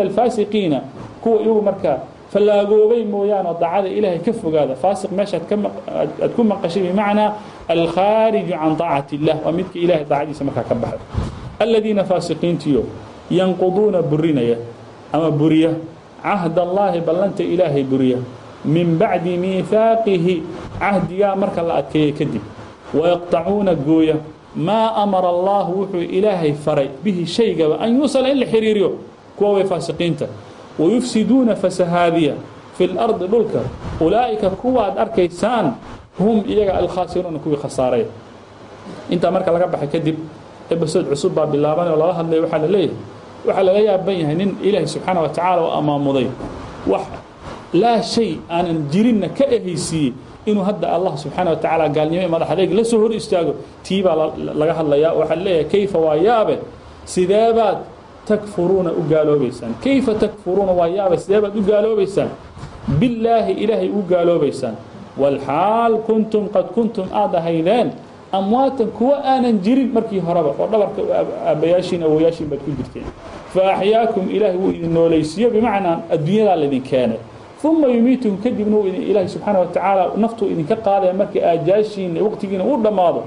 alfaasiqiina. Kuwa iyagu markaa fallaagoobay mooyaane oo daacada ilaahay ka fogaada faasiq meeshaad aad ku maqashay bimacnaa alkhaariju can daacati illah waa midka ilahay daacadiisa markaa ka baxay aladiina faasiqiintiyo yanquduuna burinaya ama buriya cahd allaahi ballanta ilaahay buriya min bacdi miihaaqihi cahdigaa marka la adkeeya kadib wayaqtacuuna gooya maa amara allahu wuxuu ilaahay faray bihi shaygaba an yuusala in la xiriiriyo kuwa way faasiqiinta wayufsiduuna fasahaadiya fi lardi dhulka ulaa'ika kuwaad arkaysaan hum iyaga alkhaasiruuna kuwii khasaaray intaa marka laga baxay kadib ebasood cusub baa bilaaban oo lala hadlaya waxaa la leeyahay waxaa laga yaaban yahay nin ilaahay subxaana wa tacaala oo amaamuday wax laa shay aanan jirinna ka ehaysiiyey inuu hadda allah subxaana wa tacaala gaalnimo ee madax adeeg la soo hor istaago tii baa laga hadlayaa waxaa leeyahay kayfa waa yaabe sideebaad takfuruuna u gaaloobaysaan kayfa takfuruuna? Waa yaabe sideebaad u gaaloobaysaan billaahi ilaahay u gaaloobaysaan walxaal kuntum qad kuntum aad ahaydeen. Amwaatan kuwa aanan jirin markii horeba oo dhabarka aabbayaashiin awoyaashiin baad ku jirteen. Fa axyaakum ilaahay wuu idin noolaysiiyo bimacnaa adduunyadaa laydin keenay. Uma yumiitukum kadibna ilaahay subxaana wa tacaala naftuu idinka qaadaya markii aajaashiina waqtigiina uu dhammaado.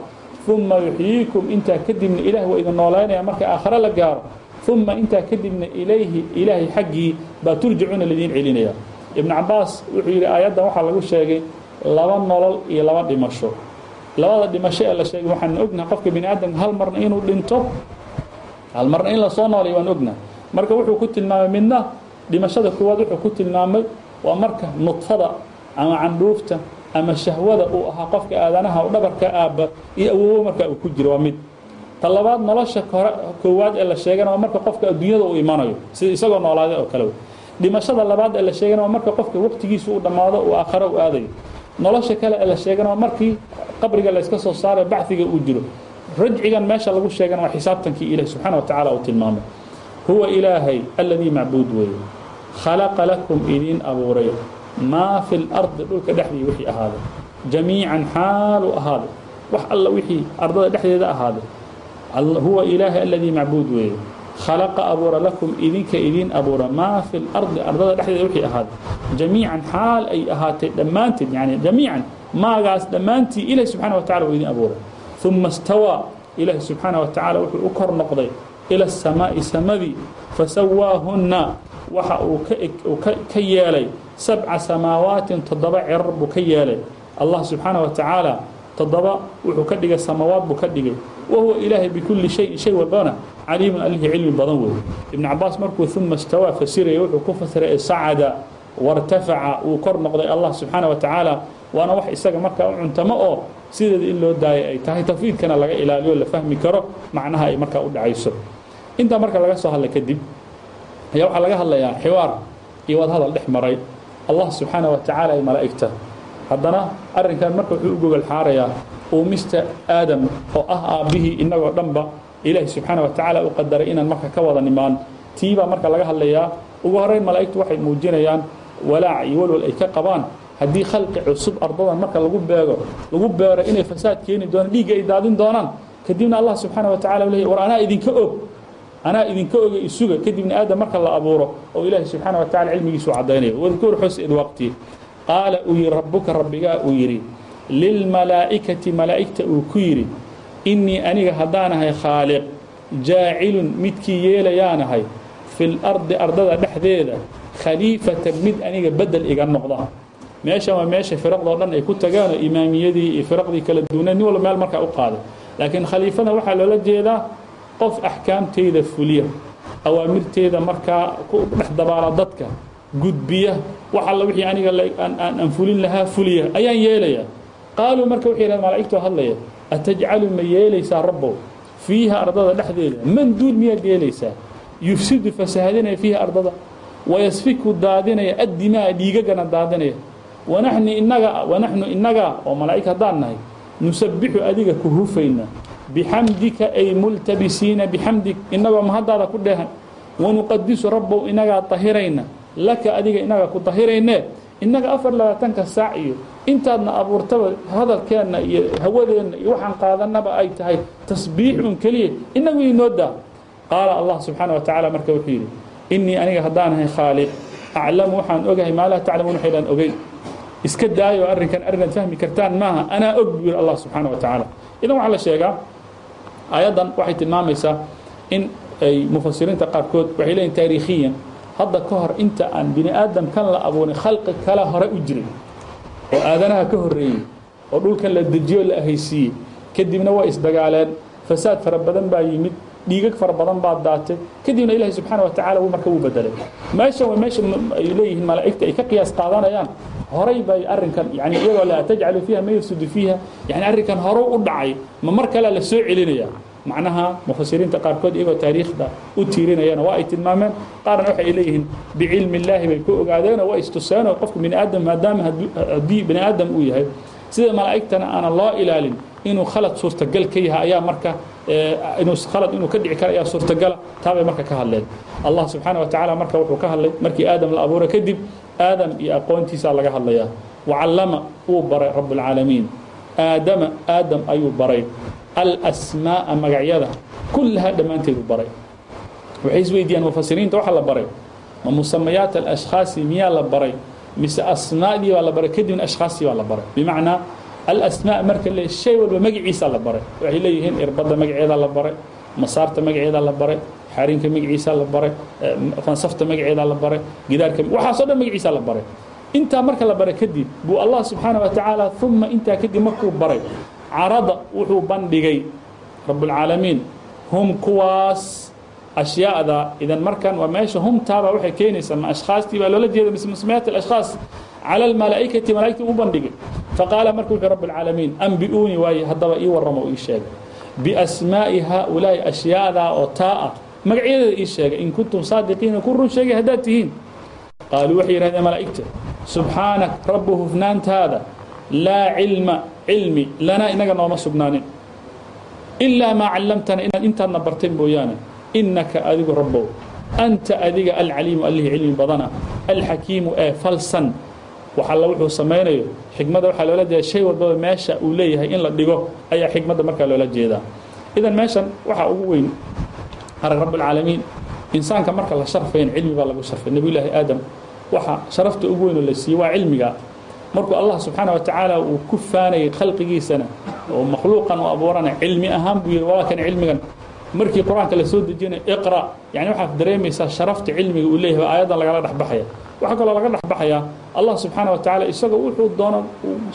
Uma yuxyiikum intaa kadibna ilaah waa idin noolaynaya marka aakhare la gaaro uma intaa kadibna ilayhi ilaahay xaggii baa turjacuuna laidiin celinaya ibnu cabaas wuxuu yidhi aayaddan waxaa lagu sheegay laba nolol iyo laba dhimasho labada dhimasho ee la sheegay waxaan ognahay qofka bini aadamka hal marna inuu dhinto hal marna in la soo noolay waan ognahay marka wuxuu ku tilmaamay midna dhimashada koowaad wuxuu ku tilmaamay waa marka nudfada ama candhuufta ama shahwada uu ahaa qofka aadanaha dhabarka aabba iyo awoowo marka uu ku jiro waa mid ta labaad nolosha koowaad ee la sheegana waa marka qofka adduunyada uu imanayo sida isagoo noolaaday oo kale. Dhimashada labaad ee la sheegana waa marka qofka waqtigiisa uu dhammaado uu aakhare u aadayo nolosha kale ee la sheegana waa markii qabriga layska soo saarayo baxiga uu jiro. Rajcigan meesha lagu sheegana waa xisaabtankii ilahi subxaana wa tacaala uu tilmaamay. Huwa ilaahay alladii macbuud weeye. Khalaqa lakum idiin abuuray. Maa fi lardi dhulka dhexdii wixii ahaaday. Jamiican xaalu ahaaday. Wax alla wixii ardada dhexdeeda ahaaday huwa ilaahay aladii macbuud weeye. Khalaqa abuura lakum idinka idiin abuura. Maa fi lardi ardada dhexdeeda wixii ahaaday jamiican xaal ay ahaatay dhammaanteed yani jamiican maagaas dhammaantii ilahi subxaana wa tacala wuu idin abuuray. Uma stawaa ilaahi subxaana wa tacaala wuxuu u kor noqday ila asamaa'i samadii fasawaahunna waxa uu ka yeelay sabca samaawaatin toddoba cirar buu ka yeelay. Allah subxaana wa tacaala toddoba wuxuu ka dhigay samawaad buu ka dhigay. Wahuwa ilaahay bikulli shayin shay walbana caliimun alihi cilmi badan wey ibn cabaas markuu uma istawaa fasiraya wuxuu ku fasiray sacada wartafaca uu kor noqday allah subxaana wa tacaala. Waana wax isaga markaa u cuntamo oo sideeda in loo daayay ay tahay tafwiidkana laga ilaaliyo la fahmi karo macnaha ay markaa u dhacayso. Intaa marka laga soo hadlay kadib ayaa waxaa laga hadlayaa xiwaar iyo wadhadal dhex maray. Allah subxaana wa tacaala iyo malaa'igta haddana arrinkan marka wuxuu u gogol xaarayaa uumista aadam oo ah aabbihii innagoo dhanba ilaahi subxaana wa tacaala u qadaray inaan marka ka wada nimaan. Tiibaa marka laga hadlayaa. Ugu horeyn malaa'igtu waxay muujinayaan walaac iyo walwal ay ka qabaan. Haddii khalqi cusub ardadan marka lagu beego lagu beero inay fasaad keeni doonaan dhiigga ay daadin doonaan kadibna allah subxaana wa tacala leeyahy war anaa idinka og. Anaa idinka oga isuga. Kadibna aadam marka la abuuro oo ilaahi subxaana wa tacala cilmigiisu caddaynaya wadkur xus id waqti qaala uu yidhi rabbuka rabbigaa uu yidhi lilmalaa'ikati malaa'igta uu ku yidhi innii aniga haddaanahay khaaliq jaacilun midkii yeelayaanahay fi lardi ardada dhexdeeda khaliifatan mid aniga bedel iga noqda. Meeshan waa meesha firaqdoo dhan ay ku tagaanoo imaamiyadii iyo firaqdii kala duwanee nin walba meel markaa u qaaday laakiin khaliifada waxaa loola jeedaa qof axkaamteyda fuliya awaamirteeda markaa ku dhex dabaala dadka gudbiya wax alla wixii aniga aan fulin lahaa fuliya. Ayaan yeelayaa. Qaaluu marka wuxuu yidhahda malaa'igtoo hadlaya atajcalu ma yeelaysaa rabbow fiiha ardada dhexdeeda. Man duul miyaad yeelaysaa yufsidu fasaahadinaya fiiha ardada. Wayasfiku daadinaya addimaa dhiigagana daadinaya. Wanaxnu inaga wanaxnu innaga oo malaa'ig haddaan nahay nusabbixu adiga ku hufayna bixamdika ay multabisiina bixamdik innagoo mahaddaada ku dheehan. Wanuqadisu rabbow inagaa tahirayna laka adiga inaga ku tahiraynee innaga afar labaatanka saac iyo intaadna abuurtaba hadalkeenna iyo hawadeenna iyo waxaan qaadanaba ay tahay tasbiixun keliya. Inagu inoo daa qaala allah subxaana wa marka wuxuu yidhi innii aniga haddaanahay khaaliq aclamu waxaan ogahay maa laa taclamuun waxaydaan ogeyn. Iska daayo arrinkan arinaad fahmi kartaan maaha anaa og buu yidhi allah subxaana wa tacaala. Idan waxaa la sheegaa aayaddan waxay tilmaamaysaa in ay mufasiriinta qaarkood waxay leeyihiin taariikhiyan hadda ka hor inta aan bini aadam kan la abuurin khalqi kale hore u jiray oo aadanaha ka horreeyey oo dhulkan la dejiyo la ahaysiiyey kadibna way isdagaaleen. Fasaad fara badan baa yimid dhiigag fara badan baa daatay. Kadibna ilaahay subxaana wa tacala marka wuu bedelay meeshan waa meesha ay leeyihiin malaa'igta ay ka qiyaas qaadanayaan horay bay arrinkan yani iyagoo laa tajcalu fiiha ma yufsidu fiiha yani arrinkan horow u dhacay ma mar kale la soo celinaya macnaha mufasiriinta qaarkood iyagoo taariikhda u tiirinayana waa ay tilmaameen qaarna waxay leeyihiin bicilmi illaahi bay ku ogaadeenoo waa istuseenoo qofku bini aadam maadaama haddii bini aadam uu yahay sida malaa'igtana aanan loo ilaalin inuu khalad suurtagal ka yahay ayaa marka inuu khalad inuu ka dhici kara ayaa suurtagala taabay marka ka hadleen. Allah subxaana wa tacaala marka wuxuu ka hadlay markii aadam la abuuray kadib aadam iyo aqoontiisaa laga hadlayaa. Wacallama uu baray rabbulcaalamiin aadama aadam ayuu baray alasmaa'a magacyada kullahaa dhammaanteedu baray. Waxay isweydiiyaan mufasiriinta waxaa la baray. Ma musamayaat alashkhaasi miyaa la baray? Mise asmaa'dii baa la baray? Kadibna ashkhaastii baa la baray. Bimacnaa alasmaa marka le shay walba magaciisaa la baray. Waxay leeyihiin irbadda magaceedaa la baray masaarta magaceedaa la baray xarinka magaciisaa la baray fansafta magaceedaa la baray gidaarka waxaasoo dhan magaciisaa la baray. Intaa marka la baray kadib buu allah subxaana wa tacaala uma intaa kadib markuu baray carada wuxuu bandhigay rabbulcaalamiin hum kuwaas ashyaada idan markan waa meesha humtaaba waxay keenaysaa ma ashkhaastii baa loola jeeda mise musmayaat alashkhaas cala almalaa'ikati malaa'igtii u bandhigay. Faqaala marka wuxuu rabbulcaalamiin ambi'uunii waaye haddaba ii warramo ii sheegay biasmaa'i haaulaa'i ashyaadaa oo taa ah magacyadeeda ii sheegay in kuntum saadiqiina ku run sheegay haddaad tihiin. Qaaluu waxay yidhahdeen malaa'igta subxaanak rabbu hufnaantaada laa cilma cilmi lanaa inaga nooma sugnaanin. Ilaa maa callamtana inaad intaadna bartay mooyaane. Innaka adigu rabbow anta adiga alcaliimu allihii cilmi badana alxakiimu ee falsan. Wax alla wuxuu samaynayo xikmadda waxaa loola jeeda shay walbaba meesha uu leeyahay in la dhigo ayaa xikmadda markaa loola jeedaa. Idan meeshan waxaa ugu weyn arag rabbulcaalamiin insaanka marka la sharfayn cilmi baa lagu sharfay. Nebiyullaahi aadam waxa sharafta ugu weyn oo la siiyey waa cilmiga markuu allah subxaana wa tacaala uu ku faanayay khalqigiisana oo makhluuqan u abuurana cilmi ahaan buu yidhi waa kan cilmigan. Markii qur'aanka la soo dejinaya iqra yani waxaad dareemaysaa sharafta cilmiga uu leeyahay aayaddan lagala dhexbaxaya waxaa kaloo laga dhexbaxayaa allah subxaana wa tacaala isagoo wuxuu doono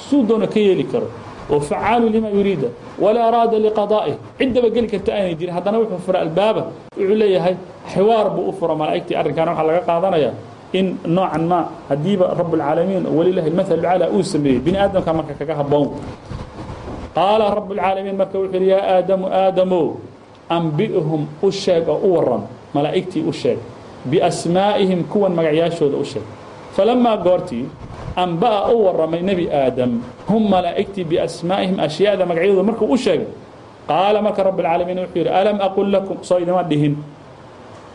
suu doono ka yeeli karo. Oo facaalu lima yuriida walaa araada liqadaa'ih ciddaba geli karta aanay jirin. Haddana wuxuu fura albaaba wuxuu leeyahay xiwaar buu u fura malaa'igtii arrinkaana waxaa laga qaadanaya in noocan ma haddiiba rabbulcaalamiin walilahi almathal lcala uu sameeyey bini aadamka marka kaga habboon. Qaala rabbulcaalamiin marka wuxuu yidhi yaa aadamu aadamow ambi'hum u sheeg oo u waran malaa'igtii u sheeg biasmaa'ihim kuwan magacyaashooda u sheeg. Falamaa goortii anba'a u warramay nebi aadam hum malaa'igtii biasmaa'ihim ashyaada magacyadooda markuu u sheegay. Qaala marka rabbulcaalamiin wuxuu yidhi alam aqul lakum? Soo idima dhihin.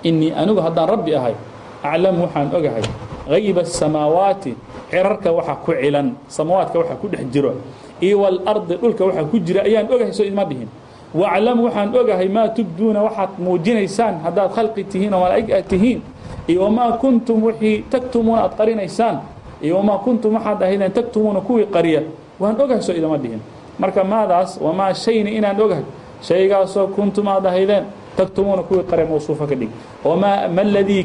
Innii anigu haddaan rabbi ahay aclamu waxaan ogahay hayba asamaawaati cirarka waxa ku cilan samaawaadka waxa ku dhex jiro iyo walardi dhulka waxa ku jira ayaan ogahay soo idima dhihin waclamu waxaan ogahay maa tubduuna waxaad muujinaysaan haddaad khalqi tihiin oo malaa'ig aad tihiin iyo wamaa kuntum wixii tagtumuuna aad qarinaysaan iyo wamaa kuntum waxaad ahaydeen tagtumuuna kuwii qariya waan ogahay soo idama dhihin marka maadaas wamaa shayni inaan ogahay shaygaasoo kuntum aad ahaydeen tagtumuuna kuwii qare mawsuufa ka dhig wamaa ma ladii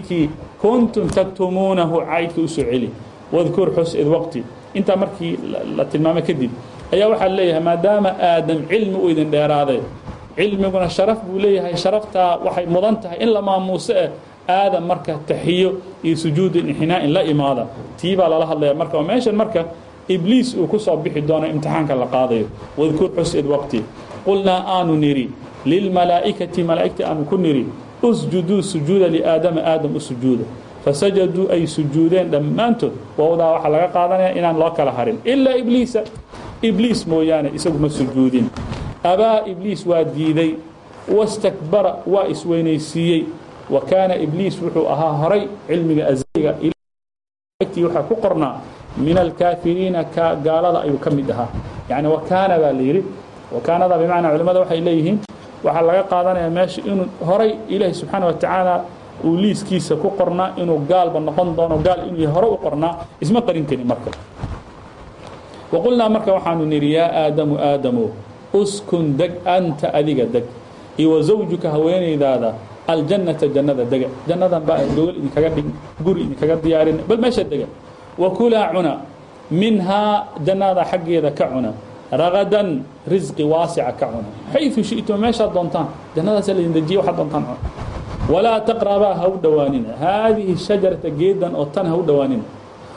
kuntum tagtumuunahu caydka u soo celi wadkur xus id waqti intaa markii la tilmaamay kadib ayaa waxaa leeyahay maadaama aadam cilmi u idin dheeraaday cilmiguna sharaf buu leeyahay sharaftaa waxay mudan tahay in la maamuuso eh aadam marka taxiyo iyo sujuudu inxinaa'in la imaada tii baa lala hadlaya marka oo meeshan marka ibliis uu ku soo bixi doono imtixaanka la qaadayo wadkur xus id waqti qulnaa aanu niri lilmalaa'ikati malaa'igtii aanu ku niri usjuduu sujuuda liaadama aadam u sujuuda fasajaduu ay sujuudeen dhammaantood. Wowdaa waxaa laga qaadanaya inaan loo kala harin. Ilaa ibliisa. Ibliis mooyaane isagu ma sujuudin. Abaa ibliis waa diiday. Wastakbara waa isweynaysiiyey. Wa kaana ibliis wuxuu ahaa horay cilmiga azaliga tii waxaa ku qornaa. Min alkaafiriina ka gaalada ayuu ka mid ahaa. Yacni wakaana baa la yidhi. Wakaanada bimacnaa culimmada waxay leeyihiin waxaa laga qaadanayaa meesha inuu horay ilaahi subxaana wa tacaala uu liiskiisa ku qornaa inuu gaalba noqon doono gaal inuu hore u qornaa isma qarin karin marka. Waqulnaa marka waxaanu nidhi yaa aadamu aadamu uskun deg anta adiga deg iyo zawjuka haweenaydaada aljannata jannada dega jannadan baa gogol idinkaga dhig guri idinkaga diyaarin bal meesha dega. Wa kulaa cuna minhaa jannada xaggeeda ka cuna ragadan risqi waasica ka cuna. Xayu shitum meeshaad doontaan jannadaasa laydin dejiye waxaad doontaan cuna. Walaa taqrabaa ha u dhowaanina haadihi shajarata geedan oo tan ha u dhowaanina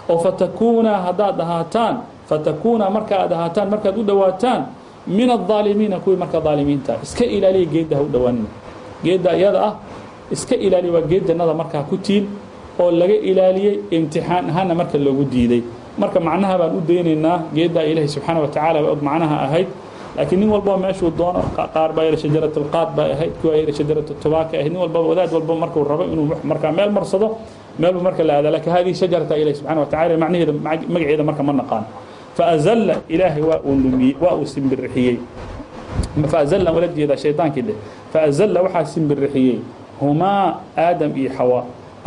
oo fatakuunaa haddaad ahaataan fatakuunaa marka aad ahaataan markaad u dhowaataan min aaalimiina kuwii marka aalimiinta iska ilaaliya geedda ha u dhowaanina geedda iyada ah iska ilaaliya waa geed jannada markaa ku tiil oo laga ilaaliyey imtixaan ahaanna marka loogu diiday marka macnaha baan u daynaynaa geeddaa ilaahi subxaana wa tacaala ba og macnaha ahayd. Laakiin nin walbaba meeshuu doono qaar baa yidhi shajarat alqaad baa ahayd kuwaa yidhi shajarat tubaaka ahayd. Nin walbaba wadaad walbaba markuu rabo inuu markaa meel marsado meelbu marka la aada. Laakiin hadihi shajarata ilahi subxana wa tacala macnaheeda magaceeda marka ma naqaan. Faazalla ilaahay waa uu lumiyey waa uu simbirixiyey faazalla wala jeedaa shaydaankii dheh faazalla waxaa simbirixiyey humaa aadam iyo xawa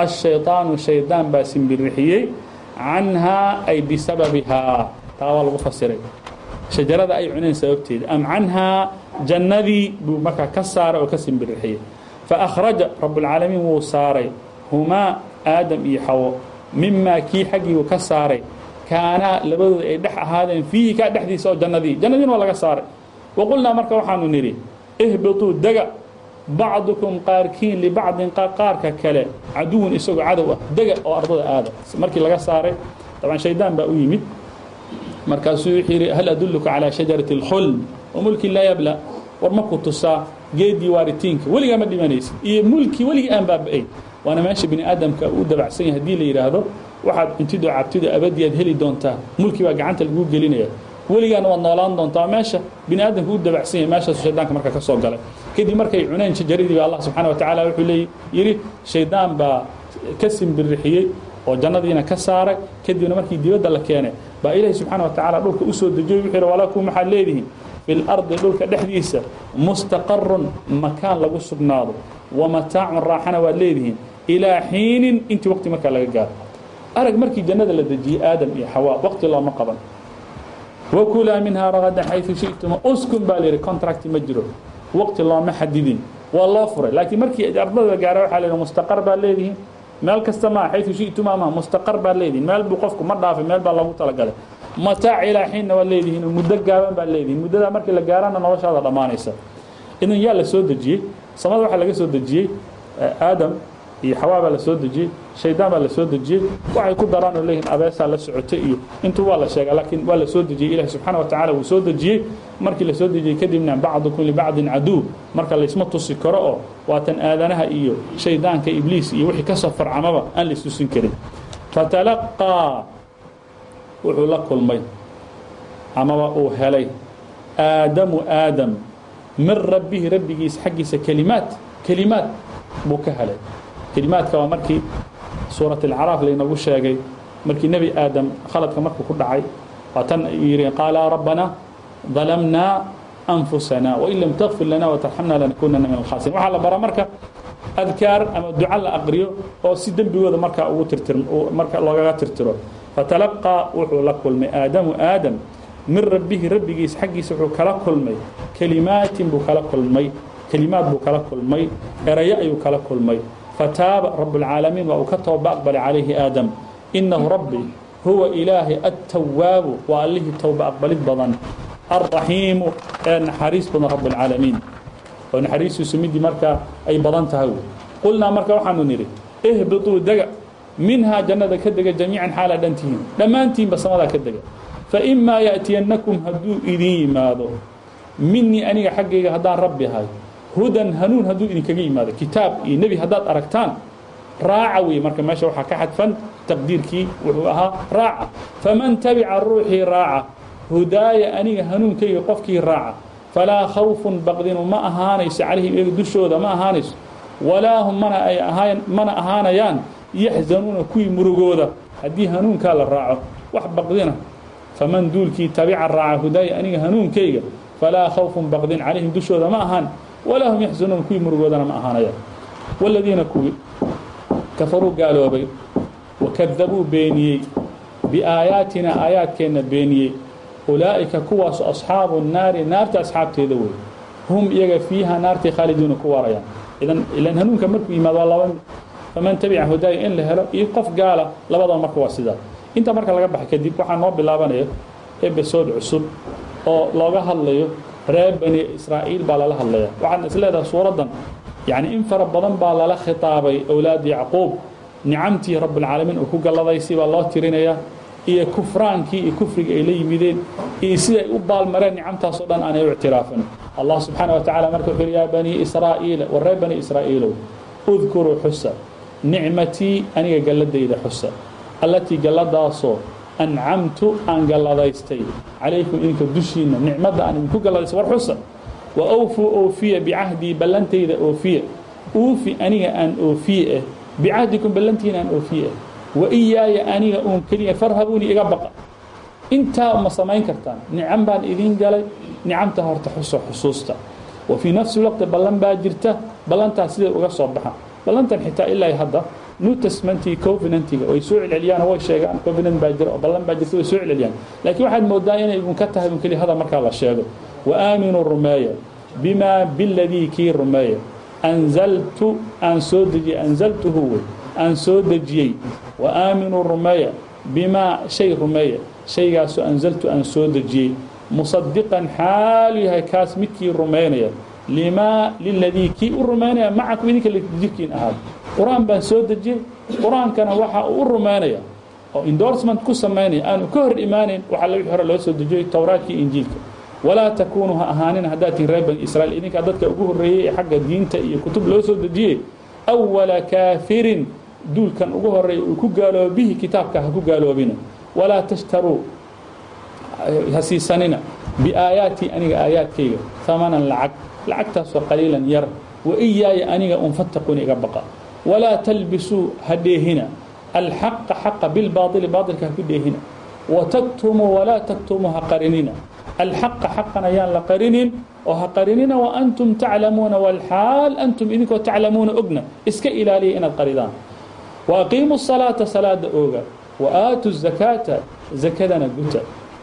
ashayطaanu shaydaan baa simbirixiyey canhaa ay bisababihaa taa waa lagu fasiray. Shajarada ay cuneen sababteeda am canhaa jannadii buu markaa ka saaray oo ka simbirixiyey. Faأkhraja rabbulcaalamiin wuu saaray. Humaa aadam iyo xawo. Mimaa kii xaggiiu ka saaray. Kaanaa labadooda ay dhex ahaadeen. Fiihi kaa dhexdiisa oo jannadii. Jannadiina waa laga saaray. Waqulnaa marka waxaanu nidhi ihbiطuu dega bacdukum qaarkiin libacdin qaarka kale caduwun isagoo cadow ah oo ardada aada. Markii laga saaray dabcan shaydaan baa u yimid. Markaasuu wuxuu yidhi hal adulluka calaa shajarati اlkhuld wa mulki laa yabla. War maku tusaa geeddii waaritiinka weligaa ma dhimanaysid iyo mulki weligii aan baaba-ayn waana meesha bini aadamka uu dabacsan yahay haddii la yidhaahdo waxaad cuntido cabtido abadiyaad heli doontaa. Mulki baa gacanta laguu gelinaya. Weligaana waad noolaan doontaa meesha bini aadamka u dabacsan yahay meeshaasu shaydaanka marka ka soo galay kadib markay cuneen shajaradii ba allah subxaana wa tacaala wuxuu yidhi shaydaan baa ka simbirixiyey oo jannadiina ka saaray kadibna markii dibadda la keenay baa ilaahi subxaana wa tacaala dhulka u soo dejiyey wuxuu yidhi walakum waxaad leedihiin? Fi lardi dhulka dhexdiisa mustaqarun makaan lagu sugnaado wa mataacun raaxana waad leedihiin ilaa xiinin intii waqti markaa laga gaaro. Arag markii jannada la dejiyey aadam iyo xawaa waqti looma qaban. Wakulaa minhaa ragadan xayثu shiئtuma uskun baa contract ma jiro waqti looma xadidin. Waa loo furay. Laakiin markii ardada gaara waxaa la yidhi mustaqar baad leedihiin. Meel kasta maa xayثu shi'tuma ma mustaqar baad leedihiin. Meel buu qofku ma dhaafay meel baa loogu talagalay. Mataac ilaa xiinna waad leedihiin muddo gaaban baad leedihiin. Muddadaa markii la gaarana noloshaada dhammaanaysa idan yaa la soo dejiyey samada waxaa laga soo dejiyey aadam iyo xawaa la soo dejiyey shaydaan baa la soo dejiyey. Waxay ku daraan oo leeyihiin abeesaa la socotay iyo intuu waa la sheega laakiin waa la soo dejiyey. Ilahi subxaana wa tacala wuu soo dejiyey. Markii la soo dejiyey kadibna bacdukum libacdin caduw. Marka laysma tusi karo oo waatan aadanaha iyo shaydaanka ibliis iyo wixii ka soo farcamaba aan la istusin karin. Fatalaqaa wuxuu la kulmay. Amaba uu helay aadamu aadam min rabbihi rabbigiis xaggiisa kelimaad kelimaad buu ka helay kelimaadka waa markii suurat alcaraaf laynagu sheegay markii nebi aadam khaladka markuu ku dhacay waa tan yidhi qaala rabbana dalamnaa anfusana wain lam takfir lana watarxamna lanakunana min alkhaasirin waxaa la baraa marka adkaar ama duca la aqriyo oo si dembigooda markaa ugu tirtir marka loogaga tirtiro. Fatalaqaa wuxuu la kulmay aadamu aadam min rabbihi rabbigiis xaggiisa wuxuu kala kulmay. Kelimaatin buu kala kulmay kelimaad buu kala kulmay erayo ayuu kala kulmay fataaba rabb اlcaalamiin waa uu ka tooba aqbalay calayhi aadam inahu rabbi huwa ilaahay attawaabu waa allihii towba aqbalid badan alraxiimu ee naxariis badan rabb اlcaalamiin oo naxariistiisu midii markaa ay badan tahay qulnaa marka waxaanu nidhi ihbiطuu dega minhaa jannada ka dega jamiican xaala dhantihiin dhammaantiinba samadaa ka dega faimaa yaأtiyannakum hadduu idin yimaado minii aniga xaggayga haddaan rabbi ahay hudan hanuun hadduu idinkaga yimaado kitaab iyo nebi haddaad aragtaan raaca wey marka meesha waxaa ka xadfan taqdiirkii wuxuu ahaa raaca. Faman tabica ruuxii raaca hudaaya aniga hanuunkayga qofkii raaca falaa khawfun baqdinu ma ahaanayso calayhim iyaga dushooda ma ahaanayso. Walaa hum mana ay ahaan mana ahaanayaan yaxzanuuna kuwii murugooda. Haddii hanuunkaa la raaco wax baqdina. Faman duulkii tabica raaca hudaaya aniga hanuunkayga falaa khawfun baqdin calayhim dushooda ma ahaan walaa hum yaxzanuuna kuwii murugoodana ma ahaanayaan waladiina kuwii kafaruu gaaloobay wakadabuu beeniyey biaayaatina aayaadkeenna beeniyey ulaa'ika kuwaasu asxaabu naari naarta asxaabteeda wey hum iyaga fiiha naartay khaaliduuna ku waarayaan idan ilan hanuunka markuu yimaado waa laba faman tabica hudaaya in la helo iyo qof gaala labadaba marka waa sidaa intaa marka laga baxay kadib waxaa noo bilaabanaya ebesod cusub oo looga hadlayo reer bani israa'iil baa lala hadlaya. Waxaadna is leedahay suuraddan yacni in fara badan baa lala khitaabay owlaad yacquub. Nicamtii rabbilcaalamiin uu ku galladaysi baa loo tirinayaa iyo kufraankii iyo kufriga ay la yimideen iyo siday u baalmareen nicamtaasoo dhan aanay u ictiraafin. Allah subxaana wa tacala marka wuxuu yaa banii israa'iila war reer bani israa'iilow udkuruu xusa. Nicmatii aniga galladayda xusa. Allatii galladaasoo ancamtu aan galladaystay calaykum idinka dushiinna nicmadda aan idinku galladaystay war xusa wa awfuu oofiya bicahdii ballantayda oofiya uufi aniga aan oofiye ah bicahdikum ballantiina aan oofiye ah wa iyaaya aniga uun keliya farhabuuni iga baqa intaa ma samayn kartaan nicam baan idin galay nicamta horta xuso xusuusta wa fii nafsi waqti ballan baa jirta ballantaas siday uga soo baxa ballantan xitaa ilaa hadda new testamentii covenantiga way soo celceliyaan way sheegaan. Covenant baa jira ballan baa jirta way soo celceliyaan. Laakiin waxaad moodaa inay idinka tahay un keliya hada markaa la sheego. Wa aaminuu rumeeya bimaa biladii kii rumeeya. Anzaltu aan soo dejiyey anzaltuhu wey aan soo dejiyey. Wa aaminuu rumeeya bimaa shay rumeeya. Shaygaasu anzaltu aan soo dejiyey. Musadiqan xaalu yahay kaas midkii rumaynaya limaa liladii kii u rumaynaya macakum idinka jirkiin ahaad qur'aan baan soo dejiyey qur'aankana waxa uu u rumaynaya oo endorsement ku samaynaya aanu ka hor imaanayn waxa la wixii hore loo soo dejiyey towraadkii injiilka. Walaa takuunuu ha ahaanin haddaad tihin reer bani israa'iil idinkaa dadka ugu horreeyey ee xagga diinta iyo kutub loo soo dejiyey awala kaafirin duulkan ugu horreeya uu ku gaaloobo bihi kitaabka ha ku gaaloobina. Walaa tashtaruu ha siisanina biaayaatii aniga aayaadkayga hamanan lacag lacagtaasoo qaliilan yar. Wa iyaaya aniga un fattaquuni iga baqa walaa talbisuu ha dheehina alxaqa xaqa bilbaaili baailka ha ku dheehina wataktumuu walaa taktumuu ha qarinina alxaqa xaqan ayaan la qarinin oo ha qarinina wa antum taclamuuna walxaal antum idinkoo taclamuuna ogna iska ilaaliya inaad qaridaan wa aqiimu salaata salaada ooga wa aatu zakaata zakadana guta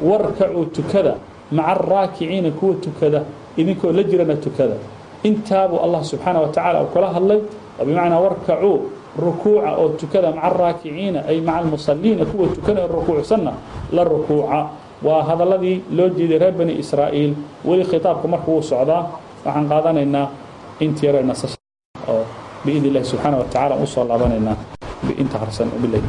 warkacuu tukada maca araakiciina kuwa tukada idinkoo la jirana tukada intaabuu allah subxaana wa tacaala uu kala hadlay bimacnaa warkacuu rukuuca oo tukada maca araakiciina ay maca almusaliina kuwa tukana rukuucsanna la rukuuca. Waa hadalladii loo jeeday reer bani israa'iil. Weli khitaabku marka wuu socdaa waxaan qaadanaynaa yaro nasasha oo illahi subxaana wa tacala u soo laabanaynaa inta harsan towfiiq